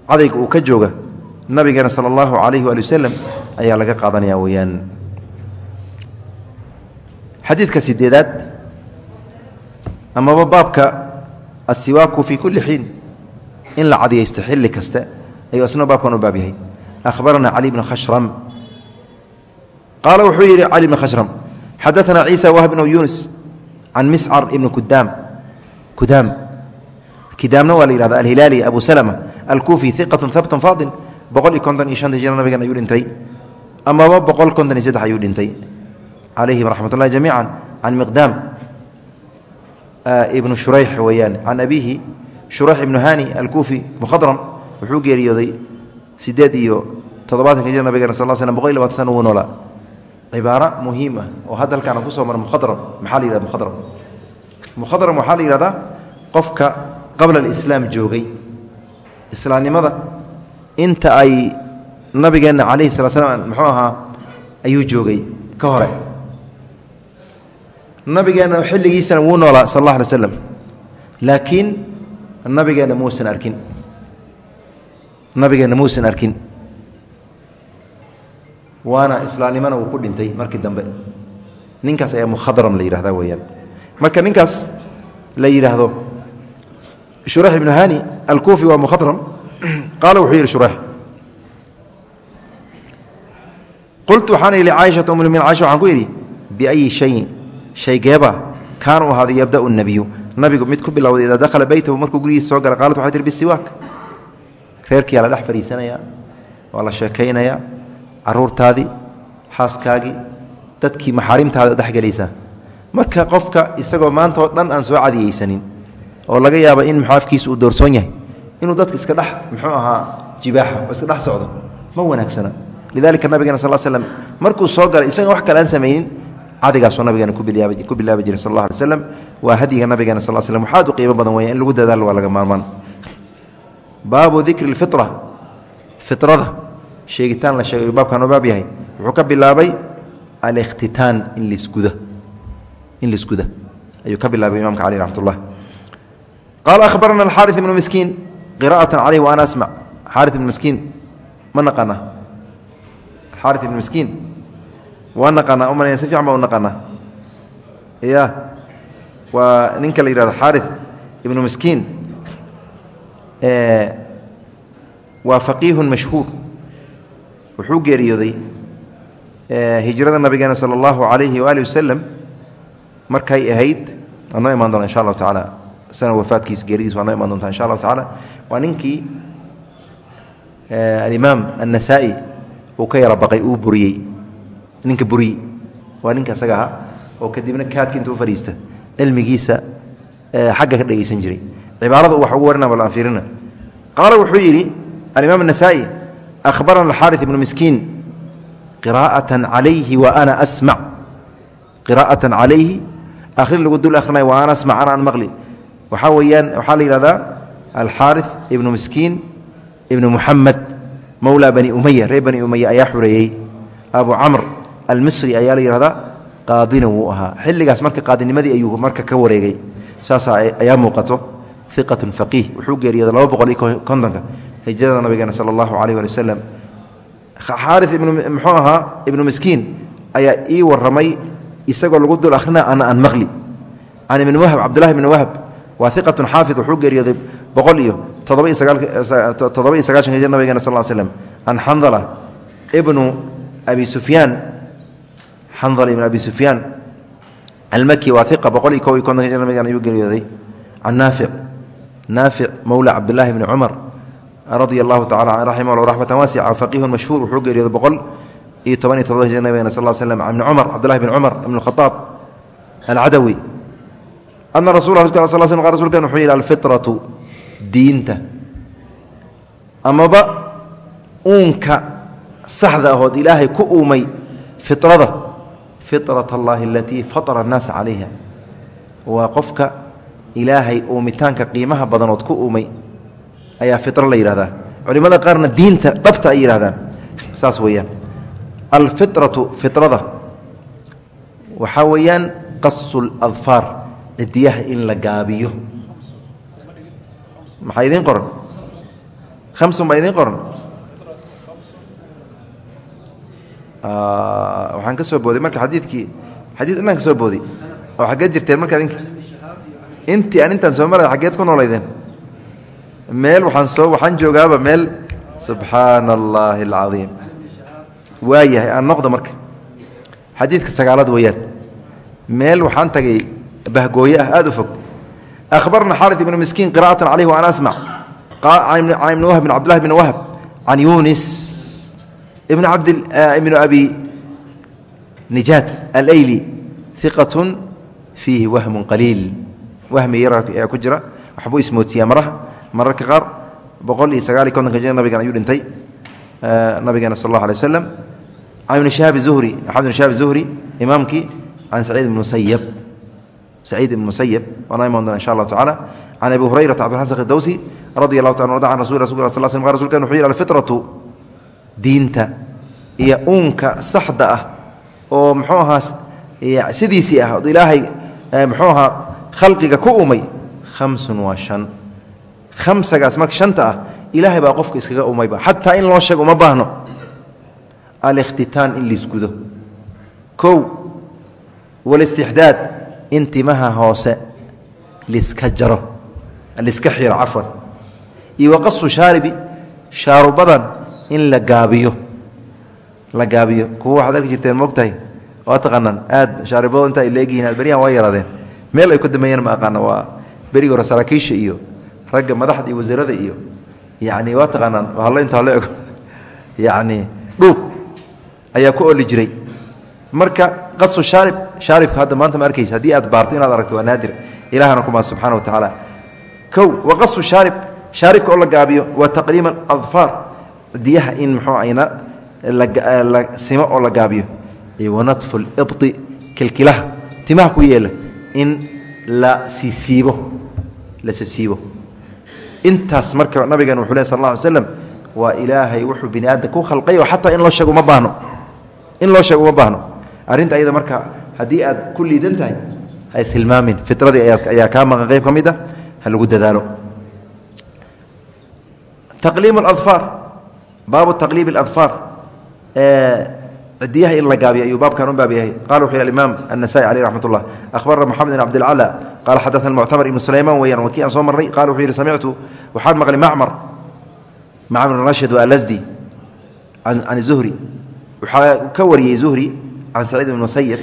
cadayga uu ka jooga nabigeena sala allahu calayhi waali wasalam ayaa laga qaadanaya weeyaan. Xadiidka sideedaad amaba baabka asiwaaku fii kulli xiin. In la cadiyaysto xilli kasta ayuu asna baabkan u baab yahay. Ahbarana cali bnu khashram. Qaala wuxuu yidhi cali bn khashram xadaana ciisa wahb bnu yunis can miscar ibni kudaam kudaam kidaamna waa la yihahda alhilaali abu salma alkuufi iqatu habtun faadil boqol iyo konton iyo shanta hijra nabigan ayuu dhintay. Amaba boqol konton iyo saddex ayuu dhintay. Calayhim raxmat ullahi jamiica can miqdaam ibnu shurayx weeyaan can abiihi shurayx ibnu hani alkuufi mukhadram wuxuu geeriyooday sideed iyo toddobaatanka hijra nabigeena sal l slm boqol iyo labatan sana wuu noolaa cibaaro muhiim ah oo hadda halkaan ku soo mara mukhadram maxaa la yihahda mukhadram mukhadram waxaa la yihahdaa qofka qabla alislaam joogay islaamnimada inta ay nabigeenna calayhi sala nabigeenna xilligiisana wuu noolaa sal allah alay slam laakiin nabigeenna muusan arkin. Nabigeenna muusan arkin. Waana islaamnimana uu ku dhintay markii dambe. Ninkaas ayaa mukhadram la yidhahda weeyaan. Marka ninkaas la yidhaahdo shurax ibnu hani alkuufi waa mukhadram qaala wuxuu yidhi shurax qultu waxaan idhi caaishata umlmin caisha waxaan ku idhi biayi shaygeeba kaanuu ahaaday yabda'u nebiyu nabigu mid ku bilowday idaa dakhala beytahu markuu gurigiisa soo gala qaalat waxay tihi bisiwaak. Reerkiyaa la dhex fadhiisanayaa waa la sheekaynayaa caruurtaadii xaaskaagii dadkii maxaarimtaada dhexgelaysaa marka qofka isagoo maanta oo dhan aan soo cadiyeysanin oo laga yaaba in muxaafkiisa uu doorsoon yahay inuu dadka iska dhex muxuu ahaa jibaaxa oo iska dhex socdo ma wanaagsana lidalika nabigena sal slm markuu soo galay isaga wax kale aan samaynin cadigaasoo nabigeena ku bilaabi jiray sal alla alay slam waa hadyiga nabigeena sal slm waxaad u qiimo badan weya in lagu dadaalo waa laga maarmaan. Baabu dikri lfira firada sheegitaan la sheegay baabkan u baab yahay. Wuxuu ka bilaabay alikhtitaan in lisguda in lisguda ayuu ka bilaabay imamka cali raxmat ullah qaala ahbarana alxaari ibnu miskiin qira'atan caleyh wa ana asmac xaari ibnu miskiin ma naqana xaari ibnu miskiin waa naqanaa umanaya si fiican baa u naqanaa ya waa ninka la yihahdo xaari ibnu miskiin. Waa faqiihun mashhuur. Wuxuu geeriyooday hijrada nabigeena sala allahu calayhi waali wasalam markay ahayd waa noo doona insha allahu tacaala. Sana wafaadkiis geeridiis waa noo imaan doontaa insha allahu tacaala. Waa ninkii alimaam annasaa'i uu ka yara baqay uu buriyey ninka buriy waa ninka isaga ah oo kadibna kaadka intuu fadhiista cilmigiisa xagga ka dhegaysan jiray. Cibaarada wax ugu warina bal aan fiirina. Qaala wuxuu yidhi alimaam anasaa'i ahbarana alxaari ibnu miskiin qiraa'atan calayhi wa ana asmac qiraa'atan calayhi akhrin lagu dul akhrinayo wa ana asmac ana an maqli. Waxaa weeyaan waxaa la yidhahdaa alxaari ibnu miskiin ibnu muxamed mowlaa bani umaya reer bani umaya ayaa xureeyey. Abu camr almisri ayaa la yihahdaa qaadina wuu ahaa. Xilligaas marka qaadinimadii ayuu marka ka wareegay. Saasaa ayaa muuqato. Iqaة faqiih. Wuxuu geeriyooday laba boqol hijrada nabigeena sala allahu calayh ali wasalam xaari ibnu muxuu ahaa ibnu miskiin ayaa ii warramay isagoo lagu dul akhrina ana an maqli. Can ibni wahb cabdullahi ibni wahb waa iqatun xaafid wuxuu geeriyooday boqol iyo toddoba iyo sagaashanka hijra nabigeena sal slm can xandala ibnu abi sufyaan xandala ibnu abi sufyaan almaki waa iqa boqol iyo kow iyo kontonka nabigan ayuu geeriyooday can naafic naafic mowla cabdillaahi bni cumar radia allahu tacala raximah llah raxmatan waasica faqihun mashhuur wuxuu geeriyooday boqol iyo toban iyo todoba jir nabigana sal slm ibni cumar cabdillahi bni cumar ibn khaaab alcadawi ana rasul rsulkan wuxuu yidhi alfitratu diinta. Amaba uunka saxda ahood ilaahay ku uumay firada firat allahi alatii fatara annaasa calayha waa qofka ilaahay uumitaanka qiimaha badanood ku uumay ayaa firo la yidhahdaa culimada qaarna diinta dhabta ay yidhahdaan saas weeyaan. Alfitratu firada waxaa weeyaan qasu ladfaar cidiyaha in la gaabiyo. Maxaa idiin qoran? Hamsun baa idiin qoran waxaan ka soo booday marka xadiidkii xadiid inaan ka soo booday oo xaggeed jirteen marka adinka. Intii aan intaan soo maraya xaggeed ku noolaydeen. Meel waxaan soo waxaan joogaaba meel subxaana allaahi alcadiim. Waayahay aan noqdo marka. Xadiidka sagaalaad weeyaan. Meel waxaan tagay bahgooye ah aada u fog. Akhbarna xaari ibnu miskiin qira'atan caleyh wa an asmac. Ibn wahb bn cabdillahi bn wahb can yunis ibn abdibnu abi nijaad alayli iqatun fiihi wahmun qaliil wahmi yar ayaa ku jira. Waxbuu ismoodsiiyaa maraha mararka qaar boqol iyo sagaal iyo kontonka jir nabigan ayuu dhintay nabigeena sal allah alay waslam can ibni shahaab zuhri axmed ibn shahaab zuhri imaamkii can saciid ibn musayab saciid ibn musayab waana imaan doona insha allahu tacala can abi hurayrata cabdilxasan khidawsi radi allahu taala arda can rasul rasul sal sl qa rsulkan wuxuu yihi alfitratu diinta iyo uunka saxda ah oo muxuu ahaa sidiisii ah od ilaahay muxuu ahaa khalqiga ku umay khamsun waa shan. Khamsagaas marka shanta ah ilaahay baa qofka iskaga umayba xataa in loo sheego uma baahno. Alikhtitaan in liisgudo kow walistixdaad in timaha hoose liska jaro liska xiro cafwan. Iyo waqasu shaaribi shaarubadan in la gaabiyo. La gaabiyo. Kuwa waxaad arki jirteen moogtahay waa taqaanaan. Aad shaaribado inta ay leegyihiin aad beryahan waa yaraadeen. Meel ay ku dambeeyeen ma aqaana waa berigi hore saraakiisha iyo ragga madaxda iyo wasiirada iyo yacni waa taqaanaan. Hallo intaa la ego. Yacni dhuub ayaa ku oli jiray. Marka qasu shaarib shaaribka hadda maanta ma arkaysa. Haddii aad baarto inaad aragto waa naadir. Ilahana kumaa subxana wa tacaala. Kow wa qasu shaarib. Shaaribka oo la gaabiyo wa taqliima aladfaar diyaha in muxuu ayna la simo oo la gaabiyo. Iyo wanadfu libdi kilkilaha. Timaha ku yeela in la sisiibo la sisiibo. Intaas marka nabigan wuxuu leh sal alla alay slam waa ilaahay wuxuu bini aadam ku khalqay oo xataa in loo sheego uma baahno. In loo sheego uma baahno. Arrinta ayada marka haddii aad ku liidan tahay ha ishilmaamin fitradii ayaa kaa maqan qayb ka mid ah ha lagu dadaalo. Taqliim aladfaar baabu taqliib aladfaar cidiyaha in la gaabiyo ayuu baabkan u baab yahay qala wuxuu yhi alimaam النasائي alيh raxmat الlah akhbarna moxamed bn cabdilclى qala xadaثna muctamar ibnu sulayman weyaan wakii aan soo marray qala wuxuu yihi samictu waxaan maqlay macmar macmar rashid waa alasdi can zuhri waxaa ka wariyey zuhri can saciid ibn musayib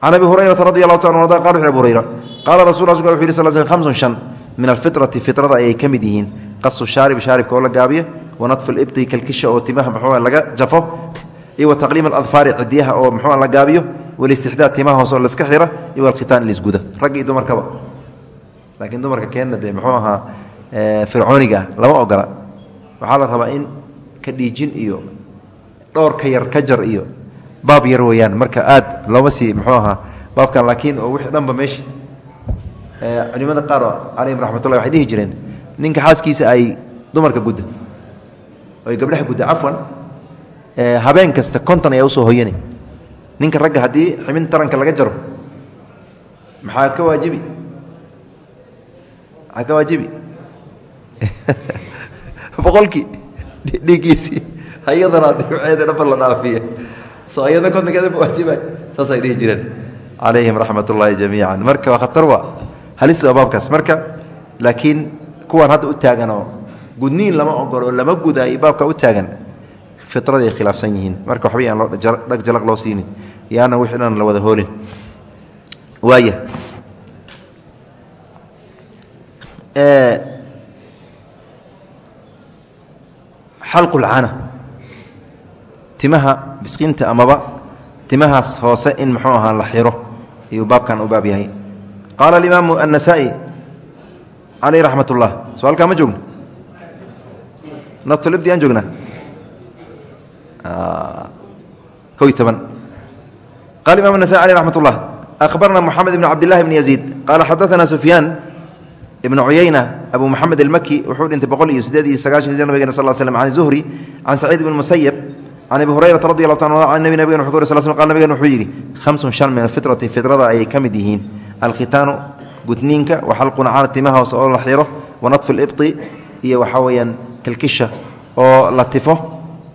can abi hurayrata radi allahu ta arda qala wuxu abu hurayra qaala rasul rasulka wuxu yhi sal sl hamsun shan min alfitrati fitrada ayay ka mid yihiin qasu shaarib shaaribka oo la gaabiyo wanadfu libti kalkisha oo timaha muxuu laga jafo iyo wa taqliim aladfaari cidiyaha oo muxuu la gaabiyo walistixdaad timaha hoose oo laska xira iyo walkhitaan lisguda ragga iyo dumarkaba laakiin dumarka keenna dee muxuu ahaa fircooniga ah lama ogola. Waxaa la rabaa in ka dhiijin iyo dhowr ka yar ka jar iyo baab yar weeyaan. Marka aad looma sii muxuu ahaa baabkan laakiin oo wixii dhanba meesha culimada qaar calayhim raxmatullahi waxay dhihi jireen ninka xaaskiisa ay dumarka gudda oy gabdhaha gudda cafwan habeen kasta konton ayaa u soo hoyani. Ninka ragga haddii xibin taranka laga jaro maxaa ka waajibi? Maxaa ka waajibi? Boqolkii dhiiggiisii. Ayadana dhibceeda dhafar la dhaafiya. Soo ayadna kontonkeeda ma waajiba saasay dhihi jireen. Calayhim raxmat ullaahi jamiican. Marka waa khatar waa halis waa baabkaas. Marka laakiin kuwaan hadda u taaganoo gudniin lama ogolo lama gudaayo baabka u taagan firadii ay khilaafsan yihiin. Marka waxba aan loo dhag jalaq loo siinin. Yaana wixii dhan la wada hoolin. Waaya xalqulcana timaha bisqinta amaba timahaas hoose in muxuu ahaa la xiro ayuu baabkan u baab yahay. Qaala alimaamu annasaa'i caleyh raxmat ullah soo halkaa ma joogno naftulibdi aan joognaa ko iyo toban qala imam النasai alيه raxmat الlah akhbarna moxamed ibn cabd lahi bn yaziid qaala xadaثana sufyaan ibn cuyayna abu moxamed almaki wuxuu dhintay boqol iyo sideed iyo sagaashan jir nabigena sal slm can zuhri can saciid ibn musayb can abi hurayrata radi allahu ta an nabi nabgen wxu ur sl sl qal nabigen wuxuu yidhi hamsun shan min alfitrati fitrada ayay ka mid yihiin alkhitaanu gudniinka waxalqun cana timaha hoose oo la xiro wanadfu libطi iyo waxaa weeyaan kilkisha oo la tifo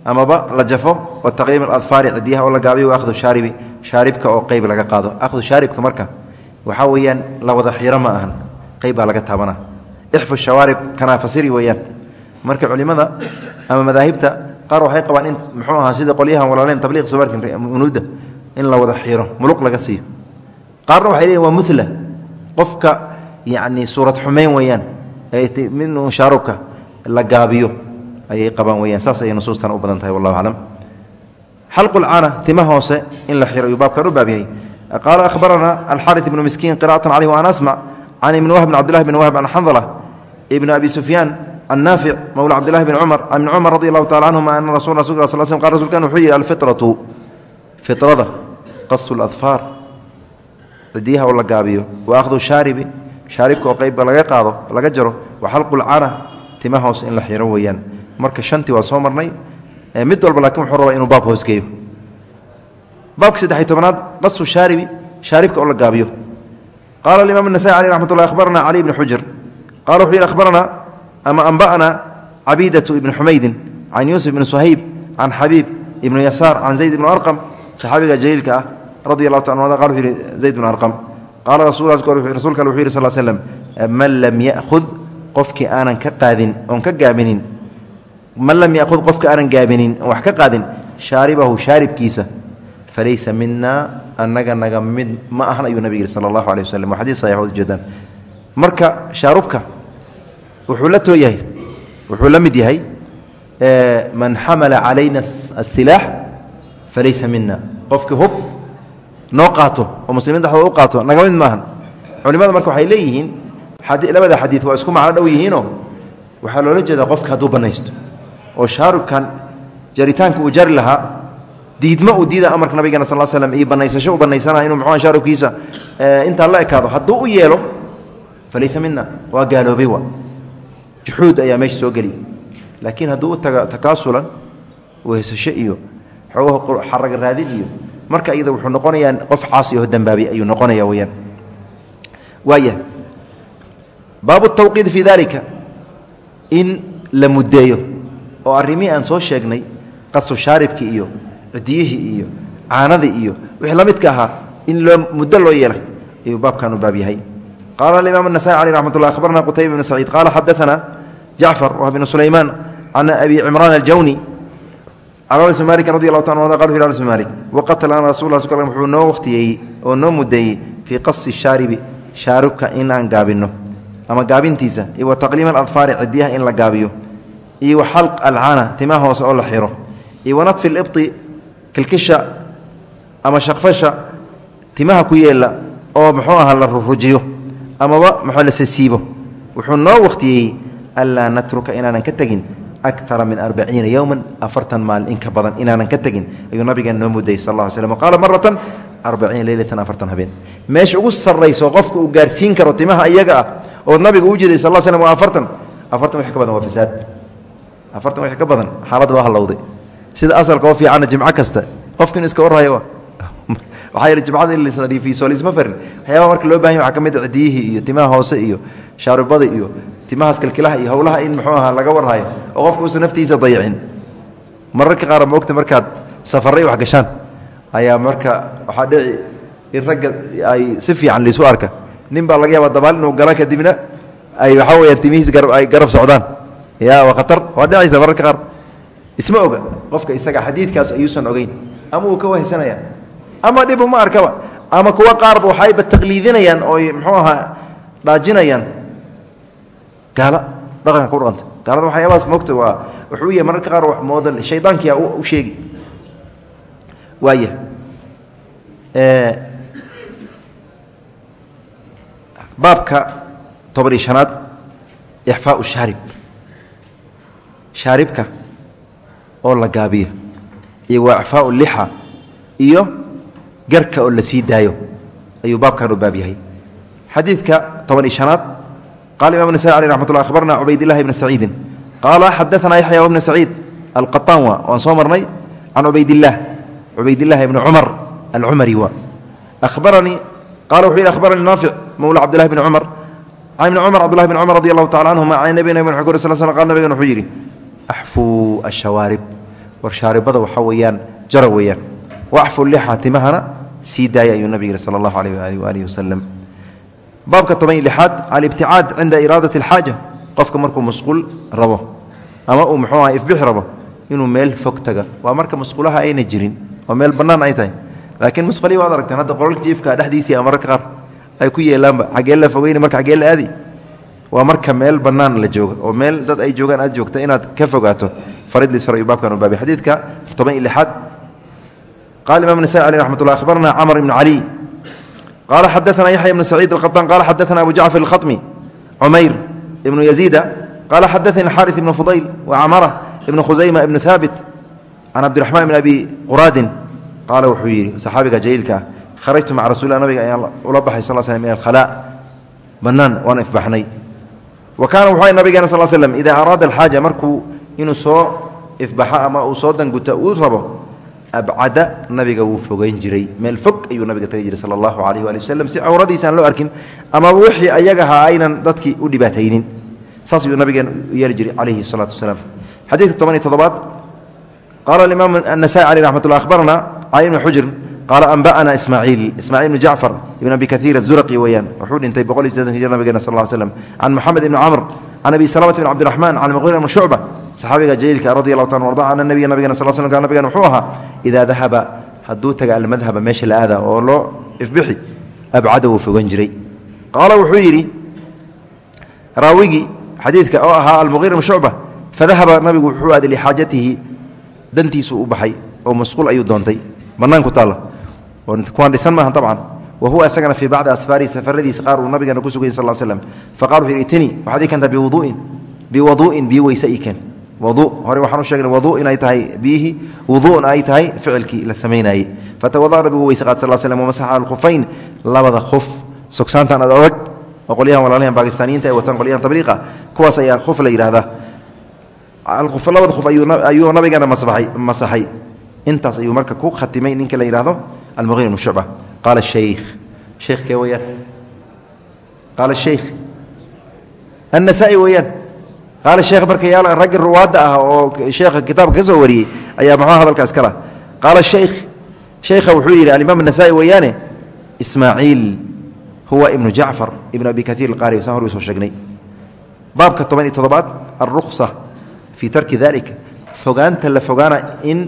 amaba la jafo wa taqriim aladfaari cidiyaha oo la gaabiyo wa ahdu shaaribi shaaribka oo qeyb laga qaado. Ahdu shaaribka marka waxaa weeyaan la wada xiro ma ahan qeyb laga taabana ixfu shawaarib kanaafasiri weeyaan. Marka culimada ama madaahibta qaar waxay qabaan in muxuu ahaa sida qolyahan walaaleen tabliiq somarkinuudda in la wada xiro muluq laga siiyo. Qaarna waxay leeyiin waa mula qofka yacni suurad xumeyn weeyaan min shaarubka la gaabiyo. Ayay qabaan weyaan saas ayay nusuustan u badan tahay wallahu aclam xalqulcaana tima hoose in la xiro ayuu baabkan u yahay. Qaala ahbarana alxaari ibnu miskiin qira'atan caleyh waan asmac can ibni wahb bn bn wahb can xandala ibni abi sufyaan can naafic mowla cabdillahi bn cumar can ibni cumar radi allahu tacala canhuma ana rasul rasul sal sl qal rsulkan wuxuu yihi alfitratu. Fitrada qasu ladfaar cidiyaha oo la gaabiyo. Wa akhdu shaaribi. Shaaribka oo qeybba laga qaado laga jaro. Wa xalqulcana timahoos in la xiro weyaan marka shantii waa soo marnay. Mid walba laakiin wuxuu rabaa inuu baab hoosgeeyo baabka saddexiy tobnaad qasu shaaribi shaaribka oo la gaabiyo. Qaala alimaam anasai aleh raxmat ullahi akhbarana cali ibni xujr. Qaala wuxuu yidhi ama anba'ana cabiidatu ibni xumaydin can yuusuf ibni suhayb can xabiib ibnu yasaar can zayd ibnu arqam saxaabiga jaliilka ah radi allahu ta zayd ibnu arqam. Qaala rasuul kale wuxu yidhi sal slem man lam ya'khud qofkii aanan ka qaadin oon ka gaabinin man lam yaud qofka aanan gaabinin on wax ka qaadin shaaribahu shaaribkiisa falaysa minaa annaga naga mid ma ahan ayuu nabig yihi sala allahu aleh waslm waa xadii saxiix od ujeedaan marka shaarubka wuxuu la too yahay wuxuu la mid yahay man xamala calayna asilaax falaysa mina qofkii hub noo qaato oo muslimiin dhexdooda u qaato naga mid maahan. Culimada marka waxay leeyihiin labada xadiid waa isku macno dhow yihiinoo waxaa loola jeedaa qofka hadduu bannaysto oo shaarubkan jaritaanka uu jari lahaa diidma uu diida amarka nabigeena sal slm iyo banaysasho u banaysana inuu muxua shaarubkiisa intaa la ekaado hadduu u yeelo falaysa mina waa gaaloobay wa. Juxuud ayaa meesha soo geliy laakiin hadduu u taga takaasulan wehesasho iyo xoogaha xaraga raadin iyo marka iyada wuxuu noqonayaa qof caasi oo dambaabi ayuu noqonaya weyaan waaya baabu tawqiid fii dalika in la muddeeyo oo arrimihii aan soo sheegnay qasu shaaribkii iyo cidiyihii iyo caanadii iyo wixii la midka ahaa in loo muddo loo yeelay ayuu baabkan u baab yahay. Qaala alimaam anasai caleyh raxmat ullah akhbarna qutayba ibn saciid qaala xadaana jacfar wah bnu sulaymaan can abi cimraan aljawni can anas malik radi allahu taala qal wuxu anas malik waqatala ana rasul la wuxuu noo waktiyey oo noo mudeeyey fii qasi shaaribi shaaribka ama gaabintiisa iyo wa taqliim aladfaari cidiyaha in la gaabiyo iyo wa xalq alcaana timaha hoose oo la xiro iyo wa nadfi libti kilkisha ama shaqfasha timaha ku yeela oo muxuu aha la rurujiyo amaba muxuu la sasiibo. Wuxuu noo wakhtiyeeyey anlaa natruka inaanan ka tegin akara min arbaciina yowman afartan maalin in ka badan inaanan ka tegin ayuu nabigeena noo mudayey sal alla slm qaala maratan arbaciina leylatan afartan habeen. Meesha ugu sarrayso qofka uu gaarsiin oo nabiga u jeeday sal slm waa afartan. Afartan ka badan waa fasaad. Afartan ka badan. Xaaladda waa hallowday. Sida asalka oo fiicanna jimco kasta. Qofkin iska warhayo waxaa yidhi jimcada in lasnadiifiiso laisma farin. Waxyaaba marka loo baahan ya waxaa ka mid cidiyihii iyo timaha hoose iyo shaarubada iyo timahaas kilkilaha iyo howlaha in muxuu ahaa laga warhayo oo qofka uusan naftiisa dayicin. Mararka qaar moogta markaad safarray wax gashaan ayaa marka waxaa dhici in ragga ay si fiican laisu arka nin laga yaaba dabaal inuu gala kadibna ay waxaa weyaan timihiis ay garab socdaan. Ya waa khatar. Waa dhicaysa mararka qaar. Isma oga qofka isaga xadiidkaas ayuusan ogeyn. Ama uu ka wahaysanaya ama dhib uma arkaba. Ama kuwa qaarba waxayba taqliidinayaan ooy muxuu ahaa dhaajinayaan gaala dhaqanka ku dhaqanta. Gaalada waxyaabahaas moogta waa wuxuu yahay mararka qaar wax mooda shaydaankiya u sheegi. Waaya baabka toban iyo shanaad ixfaau shaarib. Shaaribka oo la gaabiyo iyo waa ixfaau lixa iyo garka oo la sii daayo ayuu baabkan u baab yahay. Xadiidka toban iyo shanaad qala imam nasai aleh raxmat ullah akhbarna cubaydillahi bni saciidin qaala xadaanaa yaxya bna saciid alqataan wa waan soo marnay can cubaydillaah cubaydillahi bni cumar alcumari wa. Ahbaranii qala wuxuu yidhi ahbaranii naafic mowla cabdillahi bni cumar can ibni cumar cabdullahi bn cumar radi allahu tacala canhuma can nabina bn xukuri sal sl qal nabigan wuxuu yidhi axfuu ashawaarib war shaaribada waxaa weeyaan jara weeyaan. Waxfu lixa timahana sii daaya ayuu nabig yihi sala allahu alayh waaalih waalihi wasalam baabka toban iyo lixaad alibticaad cinda iraadati alxaaja. Qofka markuu musquul rabo ama uu muxuu aha ifbixi rabo inuu meel fog taga. Waa marka musqulaha ayna jirin oo meel bannaan ay tahay. Laakiin musqalii waad ay ku yeelaanba xaggee la fogeyni marka xaggee la aadi waa marka meel bannaan la jooga oo meel dad ay joogaan aad joogta inaad ka fogaato farid lisfar ayuu baabkan u baabay xadiidka toban iyo lixaad qala imam nasai aleh raxmat ullah akhbarna camr ibnu cali qala xadaana yaxya ibnu saciid alqaطaan qala xadaana abu jacfar alkhaطmi cumayr ibnu yaziida qala xadaani alxaariث ibnu fudayl wacamara ibnu khusayma ibnu haabit can cabdiraxmaan bn abi quraadin qaala wuxuu yidhi saxaabiga jaliilka ah kharajtu maca rasulilah nabiga ayaan ula baxay sal slm min alkhalaa. Bannaan waan ifbaxnay. Wa kaana wuxuu nabigeena sal slm idaa araada alxaaja markuu inuu soo ifbaxo ama uu soo danguta uu rabo abcada nabiga wuu fogeyn jiray. Meel fog ayuu nabiga tagi jiray sala allahu alayh waali waslem si cawradiisa loo arkin ama wixii ayagaha aynan dadkii u dhibaataynin. Saas ayuu nabigeena yeeli jiray calayhi salaatu wasalaam. Xadiidka toban iyo toddobaad qaala alimaam anasai caleyh raxmat ullah akhbarana cali xujrin qaala anba'ana ismaaciil ismaaciil ibni jacfar ibn abi kaiir azuraqi weeyaan wuxuu dhintay boqol iyo siddeetanka jir nabigeena sal ll slam can moxamed ibni camr can abi salamata bn cabdiraxman can muqiira ibni shucba saxaabiga jaliilka radi allahu taala arda ana nabiya nabigena sal sl nabigan wuxuu ahaa idaa dahaba hadduu taga almadhaba meesha la aada oo loo ifbixi abcada wuu fogan jiray qaala wuxuu yidhi raawigii xadiidka oo ahaa almuqiir ibn shucba fadahaba nabigu wuxuu aaday lixaajatihi dantiisuu u baxay oo masquul ayuu doontay bannaan ku taalla kuwaan dhisan maaha dabcan wa huwa isagana fii bacdi asfaarihi safaradiisa qaar uu nabigeena ku sugayay sal slam faqala wuxu yidhi itanii waxaad ii keentaa biwuduu'in biwaduu'in biyo ii keen wadu hore waxaan u sheegnay wadu inay tahay biyihii wuduun ay tahay ficilkii la samaynaayey fatawada'a nabigu weyse qaad sal slm wamasaxa alkhufayn labada khuf sogsaantan ad adag oo qolyahan walaalyahan bakistaaniyiinta ay wataan qolyahan tabliiqa kuwaas ayaa khuf la yidhahdaa labada khuf ayuu nabigeena masaxay intaas ayuu marka ku khatimay ninka la yidhahdo almuqir ibnu shucba qaala shaykh sheikhkee weyaan qaala shaykh annasaa'i weeyaan qaala sheekh marka yaal raggi ruwaadda ah oo sheekha kitaabka ka soo wariyey ayaa maxaa hadalkaas kala qaala shaykh sheykha wuxuu yidhi alimaam anasaa'i weeyaane ismaaciil huwa ibnu jacfar ibnu abi kaiir alqaari saan hor soo sheegnay baabka toban iyo toddobaad alruksa fii tarki dalika fogaanta la fogaana in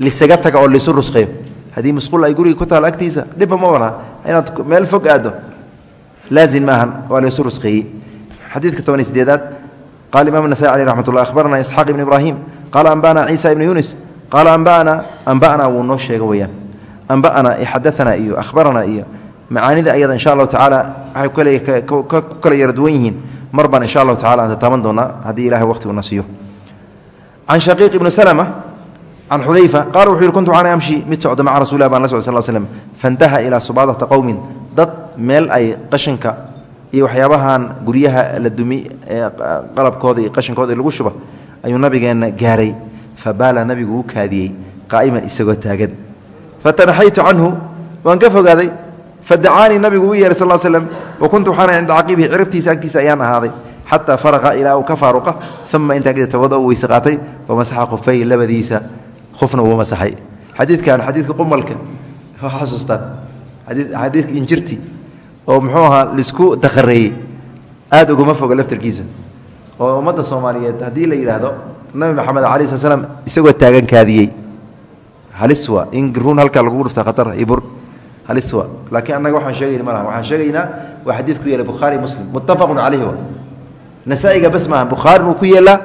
lisaga taga oo lisu rusqeeyo haddii musquul ay guriga ku taal agtiisa dhibba ma walaha inaad meel fog aaddo laazim maahan waa laysu rusqeeyey. Xadiidka toban iyo sideedaad qala imam nasai aleh raxmat ullah akhbarana isxaaq ibn ibraahim. Qaala anba'ana ciisa ibnu yunis. Qaala anba'ana anba'ana wuu noo sheega weyaan anba'ana xadaana iyo akhbarana iyo macaanida ayada insha allahu tacaala waxay ku kala yara duwan yihiin. Mar baan insha allahu tacala aan tataaban doonaa haddii ilahay waqhtiguna siiyo can shaqiiq ibnu salma can xudayfa qala wuxuu yihi kuntu waxaana amshi mid socda maca rasulilah baan la socday sal slm faintaha ilaa subaadata qowmin dad meel ay qashinka iyo waxyaabahan guryaha la dumi ee qalabkooda iyo qashinkooda lagu shuba ayuu nabigeenna gaaray fabaala nabigu u kaadiyey qaa'iman isagoo taagan fatanaxaytu canhu waan ka fogaaday fadacaanii nabigu u yeehay sal slm wa kuntu waxaana cinda caqibihi cirabtiisa agtiisa ayaan ahaaday xataa faraqa ilaa uu ka faaruqa uma intaa kadib tawada khufna wuu masaxay xadiidkan xadiidka qumalka xasuustaan xadiidka injirti oo muxuu ahaa lisku daqareeyey aad uguma foga laftarkiisa. Oo ummadda soomaaliyeed haddii la yidhaahdo nabi maxamed cala sl slam isagoo taagan kaadiyey. Halis waa in ruun halkaa lagu dhufta khatar iyo bur. Halis waa. Laakiin annaga waxaan sheegayna ma laha. Waxaan sheegaynaa waa xadiid ku yeelay bukhaari muslim. Muttafaqun caleyhi wa nasaa-iga bas maaha bukhaari uu ku yeelaa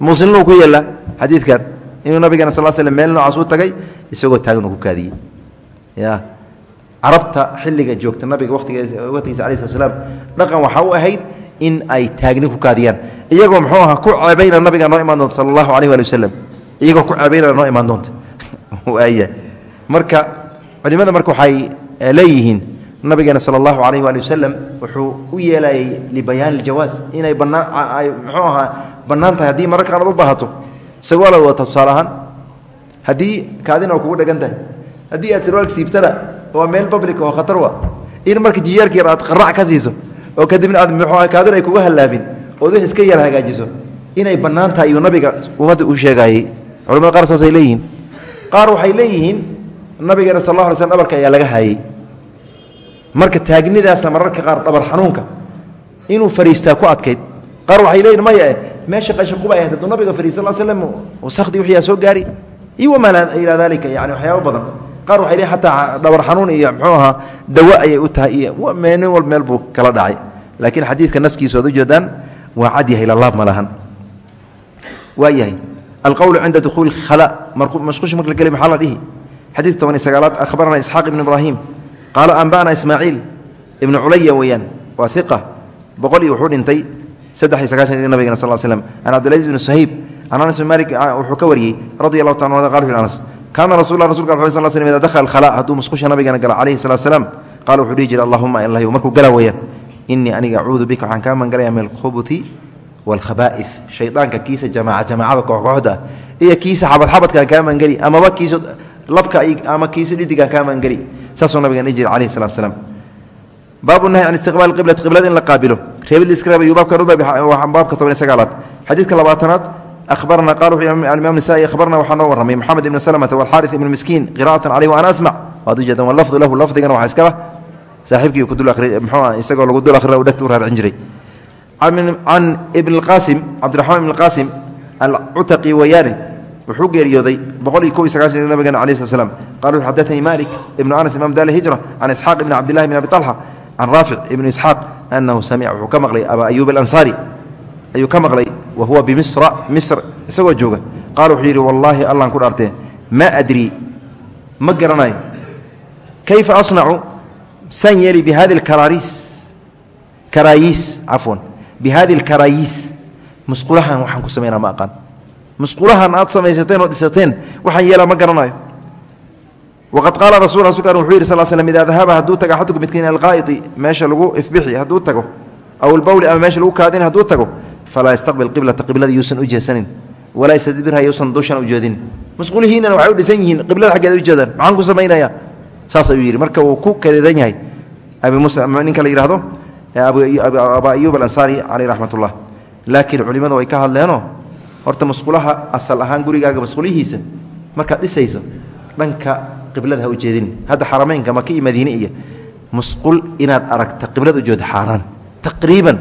muslimna uu ku yeelaa xadiidkan inuu nabigeena sal slm meel noocaas tagay isagoo taagan uu ku kaadiyey. Ya carabta xilliga joogta nabiga watigiisa ala slat dhaqan waxaa u ahayd in ay taagni ku kaadiyaan. Iyagoo muxuu aha ku ceebayna nabiga noo imaan doonta sala allahu wasalam iyagoo ku ceebaynana noo imaan doonta. Marka culimada marka waxay leeyihiin nabigeena sala allahu alayh waali wasalam wuxuu u yeelayay libayaan iljawaas inay bannaan muxuu ahaa bannaan tahay haddii mararka qaarad u baahato la wadata tusaale ahaan haddii kaadina oo kugu dhegan tahay haddii aad sirwaalka siibtana waa meel public oo khatar wa in marka jiyaarka yar aad qarac ka siiso oo kadibna aad muxuu kaadina ay kuga hallaabin ood wix iska yar hagaajiso inay bannaan tahay iyuu nabiga ummadda u sheegayey culamada qaar saasay leeyihiin. Qaar waxay leeyihiin nabigeena sal alla alay slm ayaa laga haayey marka taagnidaasna mararka qaar dhabar xanuunka. Inuu fariistaa ku adkayd. Qaar waxay leeyihiin maya eh meesha qashinquba ay hadduu nabiga fariis sal slm wasakhdii wixiyaa soo gaari. Iyo wamaa ilaa dalika yani waxyaaba badan. Qaar waxay leeyihiin xataa dhabar xanuun iyo muxuu ahaa dawo ayay u tahay iyo nin walba meel buu kala dhacay. Laakiin xadiidka naskiisu ad ujeedaan waa cad yahay lalaab ma lahan. Waa yahay. Alqowlu cinda dukhuuli khala mashquushi marka la geli maxaa la dhihi? Xadiidka toban iyo sagaalaad akhbarana isxaaq ibnu ibraahim. Qaala anba'ana ismaaciil ibnu culaya weeyaan waa iqa boqol iyo wuxuu dhintay saddex iyo sagaashan nabigena sal slm can cabdilaziz bni suhayb can anas bin malik wuxuu ka wariyey radi allahu taala qala fi anas kaana rasul rasulka al sal slm ida dakhala khala hadduu musqusha nabigana gala calayhi salatu salaam qaala wuxuu dhihi jiray allahuma ilahy markuu gala weeyaan inii aniga acuudu bika waxaan kaa magangalaya min alkhubuti waalkhaba'ih shaydaanka kiisa jamaaca jamaacada kooxkooxda iyo kiisa xabadxabadkaan kaa mangeli amaba kiisa labka ama kiisa dhidigaan kaa mangeli saasuu nabigan dhihi jiray calayhi salatu salaam baabu nahy can istiqbaal qiblati qiblada in la qaabilo reebid liska reebayu baabkan baabka toban iyo sagaalaad xadiidka labaatanaad ahbaranaa qaal wuxuu alimaam nisaai akhbarna waxaa noo warramay moxamed ibni salamata walxaarif ibni miskiin qira'atan caleyh waana asmac waadujeedan walafdu lahu lafdigana waxaa iskala saaxiibkii ku dul akhri muxuuah isagoo lagu dul akhri dhegta u raaricin jiray can ibn alqaasim cabdiraxmaan ibn alqaasim alcutaqi wayaane wuxuu geeriyooday boqol iyo kob iyo sagaashan nabigeena alai slat slam qal wuxuu xadanii malik ibnu anas imam daali hijra can isxaaq ibni cabdillahi bn abi talxa can raafic ibni isxaaq anahu samica wuxuu ka maqlay abaa ayuub alansaari ayuu ka maqlay wa huwa bimisra misr isagoo jooga qaala wuxuu yidhi wallaahi allan ku dhaartee maa adrii ma garanayo kayfa asnacu san yeeli bihadi lkaraariis karaayiis cafwan bihadi lkaraayiis musqulahan waxaan ku samaynaa ma aqaan musqulahan aad samaysateen dhisateen waxaan yeelaa ma garanayo waqad qaala rasul rasulka wuxuu yidhi sal slm idaa dahaba hadduu tago axadukum midkiin alqaa'idi meesha lagu ifbixi hadduu tago aw ilbowli ama meesha lagu kaadin hadduu tago falaa yastaqbil qiblata qiblada yuusan u jeesanin walaa yastadbirha yuusan dushana u jeedin musqulihiinana waxay u dhisan yihiin qiblada xaggeeda u jeedaan maxaan ku samaynayaa saas ayuu yidhi marka wuu ku kadeedan yahay abi musa ninka la yidhahdo abaa ayuub alansaari caleyh raxmat ullah laakiin culimmadu way ka hadleenoo horta musqulaha asal ahaan gurigaaga musqulihiisa markaad dhisayso dhanka qiblada ha u jeedin. Hadda xarameynka maka iyo madiine iyo musqul inaad aragta qiblada u jeedo xaaraan. Taqriiban.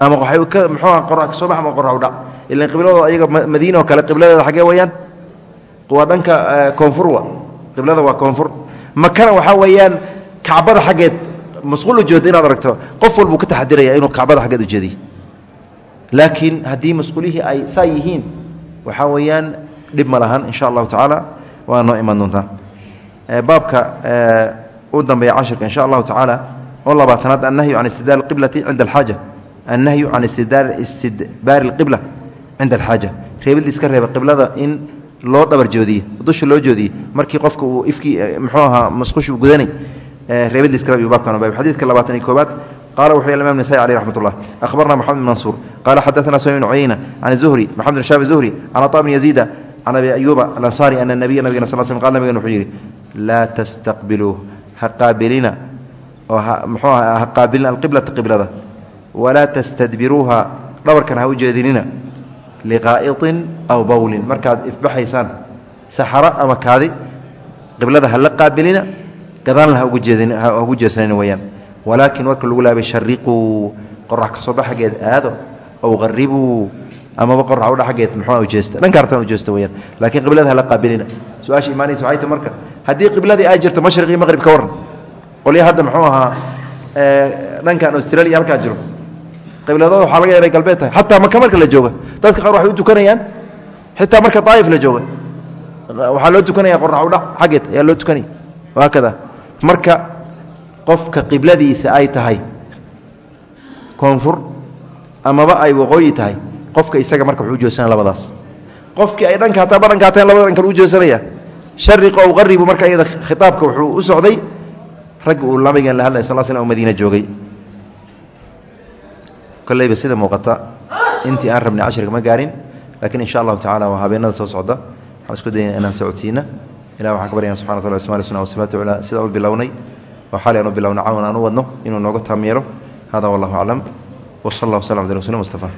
Ama waxay ka muxuuha qora ka soo bax ama qora dha ilan qibladooda ayaga madiine oo kale qibladeeda xaggee weeyaan waa dhanka koonfurwa qiblada waa koonfur. Makana waxaa weeyaan kacbada xaggeed musqul ujeedo inaad aragto. Qof walbuu ka taxadiraya inuu kacbada xaggeed ujeediy laakiin haddii musqulihii ay saa yihiin waxaa weeyaan dhib ma lahan insha allahu tacaala. Waa noo imaan doontaa baabka u dambeeya cashirka insha allahu tacaala oo labaatanaad annahyu can istidbaar qiblati cinda alxaaja. Annahyu can istidbaari alqibla cinda alxaaja. Reebid iska reeba qiblada in loo dhabar joodiye dusha loo joodiye markii qofka uu ifkii muxuu ahaa musqushi gudanay reebid iska reeb baabkan baab xadiidka labaatan iyo koobaad qala wuxuu imam nisai aleyh raxmat ullah ahbarna moxamed bn mansuur qala xadaana sami cuyeyna can zuhri maxamed shaab zuhri can aطa bn yaziida can abi ayuuba alansaari ana nabiya nabigena sal sl qal nabigen wuxuu yidhi laa tastaqbiluu ha qaabilina oo mxuu aha ha qaabilina alqiblata qiblada walaa tastadbiruuha dhabarkan ha u jeedinina liqaa'iطin aw bowlin markaad ifbaxaysaan saxaro ama kaadi qiblada ha la qaabilina gadaalna ha ugu jeesanina weyaan walaakin warka lagu laabay shariquu qorax ka soo baxageed aado ow qaribuu amaba qorax udha aggeed muxua ujeesta dhanka artaan ujeesta weyaan laakiin qiblada hala qaabilina su'aasha imaanaysa waxay ta marka haddii qibladii ay jirto mashriq iyo maqrib ka warran qolya hadda muxuu ahaa dhankan australia halkaa jiro. Qibladooda waxaa laga yahay galbeed tahay. Xataa maka marka la jooga dadka qaar waxay u tukanayaan. Xitaa marka daa'if la jooga waxaa loo tukanaya qorax udha xaggeed ayaa loo tukanaya haakada marka qofka qibladiisa ay tahay koonfur amaba ay waqooyi tahay qofka isaga marka wuxuu ujeesanaya labadaas. Qofkii ay dhanka hataa badhanka hateen labada dhan kale shariqo ow qaribu marka iyada khitaabka wuxuu u socday rag uu nabigan la hadlay sal slam oo madiina joogay. Kolleyba sida muuqata intii aan rabnay cashirka ma gaarin laakiin insha allahu tacala waa habeenada soo socda. Waxaan isku dayna inaan socodsiina ilah waxaan ka baryana subxana wataala asmaali suna wasifaati culaa sidaan u bilownay oo xali aan u bilowna cawan aan u wadno inuu nooga taam yeelo hada wallahu aclam. Wsal allah wslam ala rasuuli mustafa